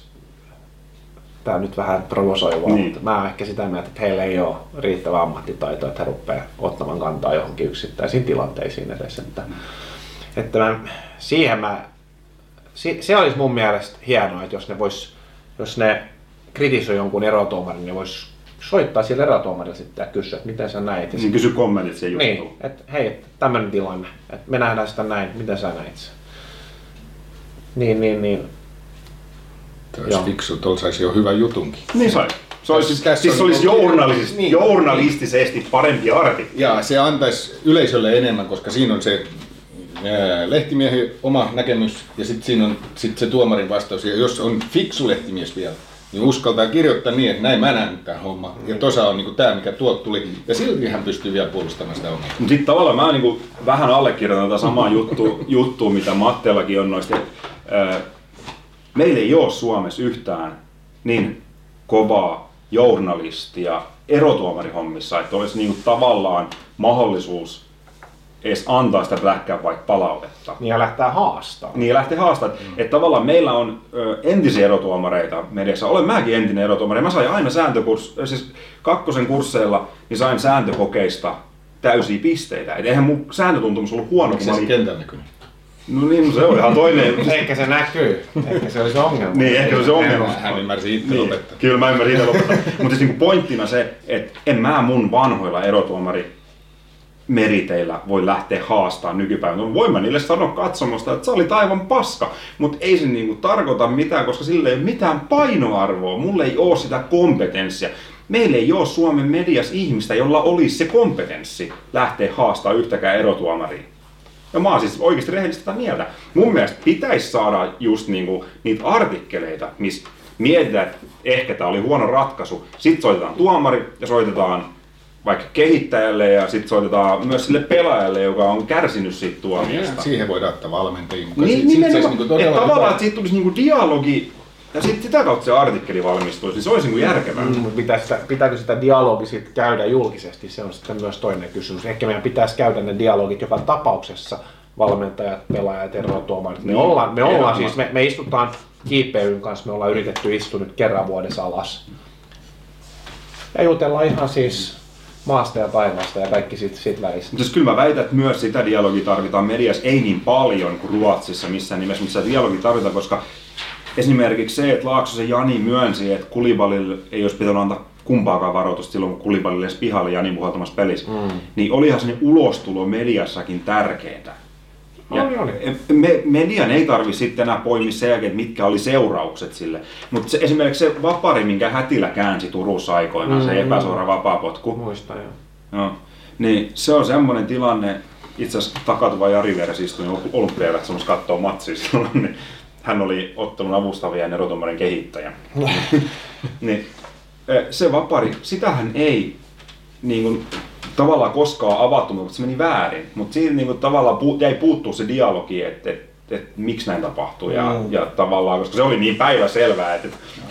Tämä on nyt vähän provosoivaa, niin. mutta mä oon ehkä sitä mieltä, että heillä ei ole riittävää ammattitaitoa, että he rupeaa ottamaan kantaa johonkin yksittäisiin tilanteisiin edes. Että, että mä, siihen mä, se olisi mun mielestä hienoa, että jos ne vois, jos ne kritisoi jonkun erotuomarin, niin vois soittaa sille erotuomarille sitten ja kysyä, että miten sä näit. Niin kysy kommentit niin, juttuun. Niin, että hei, tämmöinen tilanne, että me nähdään sitä näin, miten sä näit sen. Niin, niin, niin. Tämä olisi fiksu, tuolla saisi jo hyvän jutunkin. Niin sai. Se olisi, siis, siis se olisi niinku- journalistisesti, niin, journalistisesti parempi artikkeli. Ja se antaisi yleisölle enemmän, koska siinä on se lehtimiehen oma näkemys ja sitten siinä on sit se tuomarin vastaus. Ja jos on fiksu lehtimies vielä, niin uskaltaa kirjoittaa niin, että näin mä näen tämän homman. Ja tosa on niin tämä, mikä tuot tuli. Ja silti hän pystyy vielä puolustamaan sitä omaa. Mutta sitten tavallaan mä niin vähän allekirjoitan tätä samaa juttu, juttua, mitä Mattellakin on noista. Meillä ei ole Suomessa yhtään niin kovaa journalistia erotuomarihommissa, että olisi niin tavallaan mahdollisuus edes antaa sitä Black vaikka palautetta. Niin ja lähtee haastaa. Niin ja lähtee haastaa. Mm. Että tavallaan meillä on ö, entisiä erotuomareita mediassa. Olen mäkin entinen erotuomari. Mä sain aina sääntökurs, siis kakkosen kursseilla, niin sain sääntökokeista täysiä pisteitä. Et eihän mun sääntötuntumus ollut huono. Miksi se kentällä näkynyt? No niin, se on ihan toinen. Ehkä se näkyy. Ehkä se oli se ongelma. niin, ehkä se on se ongelma. Hän ymmärsi itse Niin, lopettaa. kyllä mä ymmärrän itse lopettaa. Mutta siis niinku pointtina se, että en mä mun vanhoilla erotuomari meriteillä voi lähteä haastaa nykypäivänä. Voin mä niille sanoa katsomosta, että sä olit aivan paska, mutta ei se niinku tarkoita mitään, koska sillä ei ole mitään painoarvoa. Mulla ei ole sitä kompetenssia. Meillä ei ole Suomen mediassa ihmistä, jolla olisi se kompetenssi lähteä haastaa yhtäkään erotuomaria. Ja mä oon siis oikeasti rehellisesti tätä mieltä. Mun mielestä pitäisi saada just niinku niitä artikkeleita, missä mietitään, että ehkä tämä oli huono ratkaisu. Sitten soitetaan tuomari ja soitetaan vaikka kehittäjälle ja sitten soitetaan myös sille pelaajalle, joka on kärsinyt siitä tuomiosta. Siihen voidaan ottaa valmentajia mukaan. Niin, Sit- sit se olisi nimenomaan, niinku että tavallaan, että siitä tulisi niinku dialogi ja sitten sitä kautta se artikkeli valmistuisi, niin se olisi niinku järkevää. Mm, mutta pitää sitä, pitääkö sitä dialogi sit käydä julkisesti, se on sitten myös toinen kysymys. Ehkä meidän pitäisi käydä ne dialogit joka tapauksessa, valmentajat, pelaajat, erotuomarit. Me Niin, ollaan, me, ollaan siis, me, me istutaan JPYn kanssa, me ollaan yritetty istua nyt kerran vuodessa alas. Ja jutellaan ihan siis maasta ja taivaasta ja kaikki sit, sit välissä. Mutta siis kyllä mä väitän, että myös sitä dialogia tarvitaan mediassa, ei niin paljon kuin Ruotsissa missään nimessä, mutta sitä dialogia tarvitaan, koska esimerkiksi se, että Laaksosen Jani myönsi, että Kulibalille ei olisi pitänyt antaa kumpaakaan varoitusta silloin, kun Kulibalille edes pihalle Jani puhaltamassa pelissä, mm. niin olihan se ulostulo mediassakin tärkeää. Ja Oli, oli. Me, median ei tarvi sitten enää poimia sen jälkeen, mitkä oli seuraukset sille. Mutta se, esimerkiksi se vapari, minkä Hätilä käänsi Turussa aikoinaan, mm, se epäsuora vapaapotku, Muistan jo. Joo. Niin se on semmoinen tilanne, itse asiassa takatuva Jari vieressä istuin olympialaisessa kattoo matsia silloin, niin hän oli ottelun avustavien erotuomarin kehittäjä. niin, se vapari, sitähän ei niin kuin, tavallaan koskaan avattu, mutta se meni väärin. Mutta siinä niin kuin, tavallaan pu, jäi puuttuu se dialogi, että et, et, miksi näin tapahtui. Ja, Mm. ja tavallaan, koska se oli niin päiväselvää, että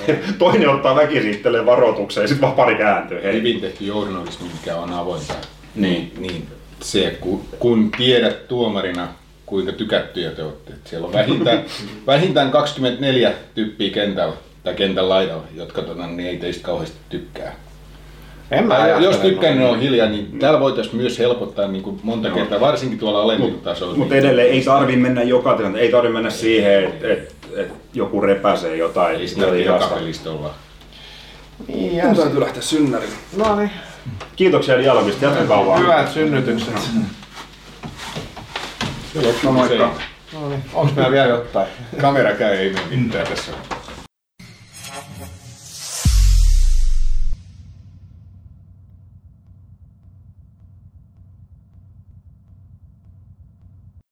et, toinen ottaa väkisin itselleen varoituksen ja sitten vapari kääntyy. Hei. Hyvin tehty journalismi, mikä on avointa. Niin. niin se, kun, kun tiedät tuomarina, kuinka tykättyjä te olette. että Siellä on vähintään, vähintään 24 tyyppiä kentällä tai kentän laidalla, jotka tota, niin ei teistä kauheasti tykkää. En mä ajattele jos tykkää, niin noin. on hiljaa, niin täällä voitaisiin myös helpottaa niin kuin monta kertaa, varsinkin tuolla alemmilla tasoilla. Mutta niin edelleen ei tarvi mennä joka tilanteessa, ei tarvi mennä siihen, että et, et joku repäsee jotain. ei sitä joka pelistä olla. Niin, ja Mun täytyy lähteä synnärille. No niin, Kiitoksia dialogista, jatkakaa vaan. hyvät synnytykset. No moikka. No niin, onks meillä vielä jotain? Kamera käy, ei mene mitään tässä.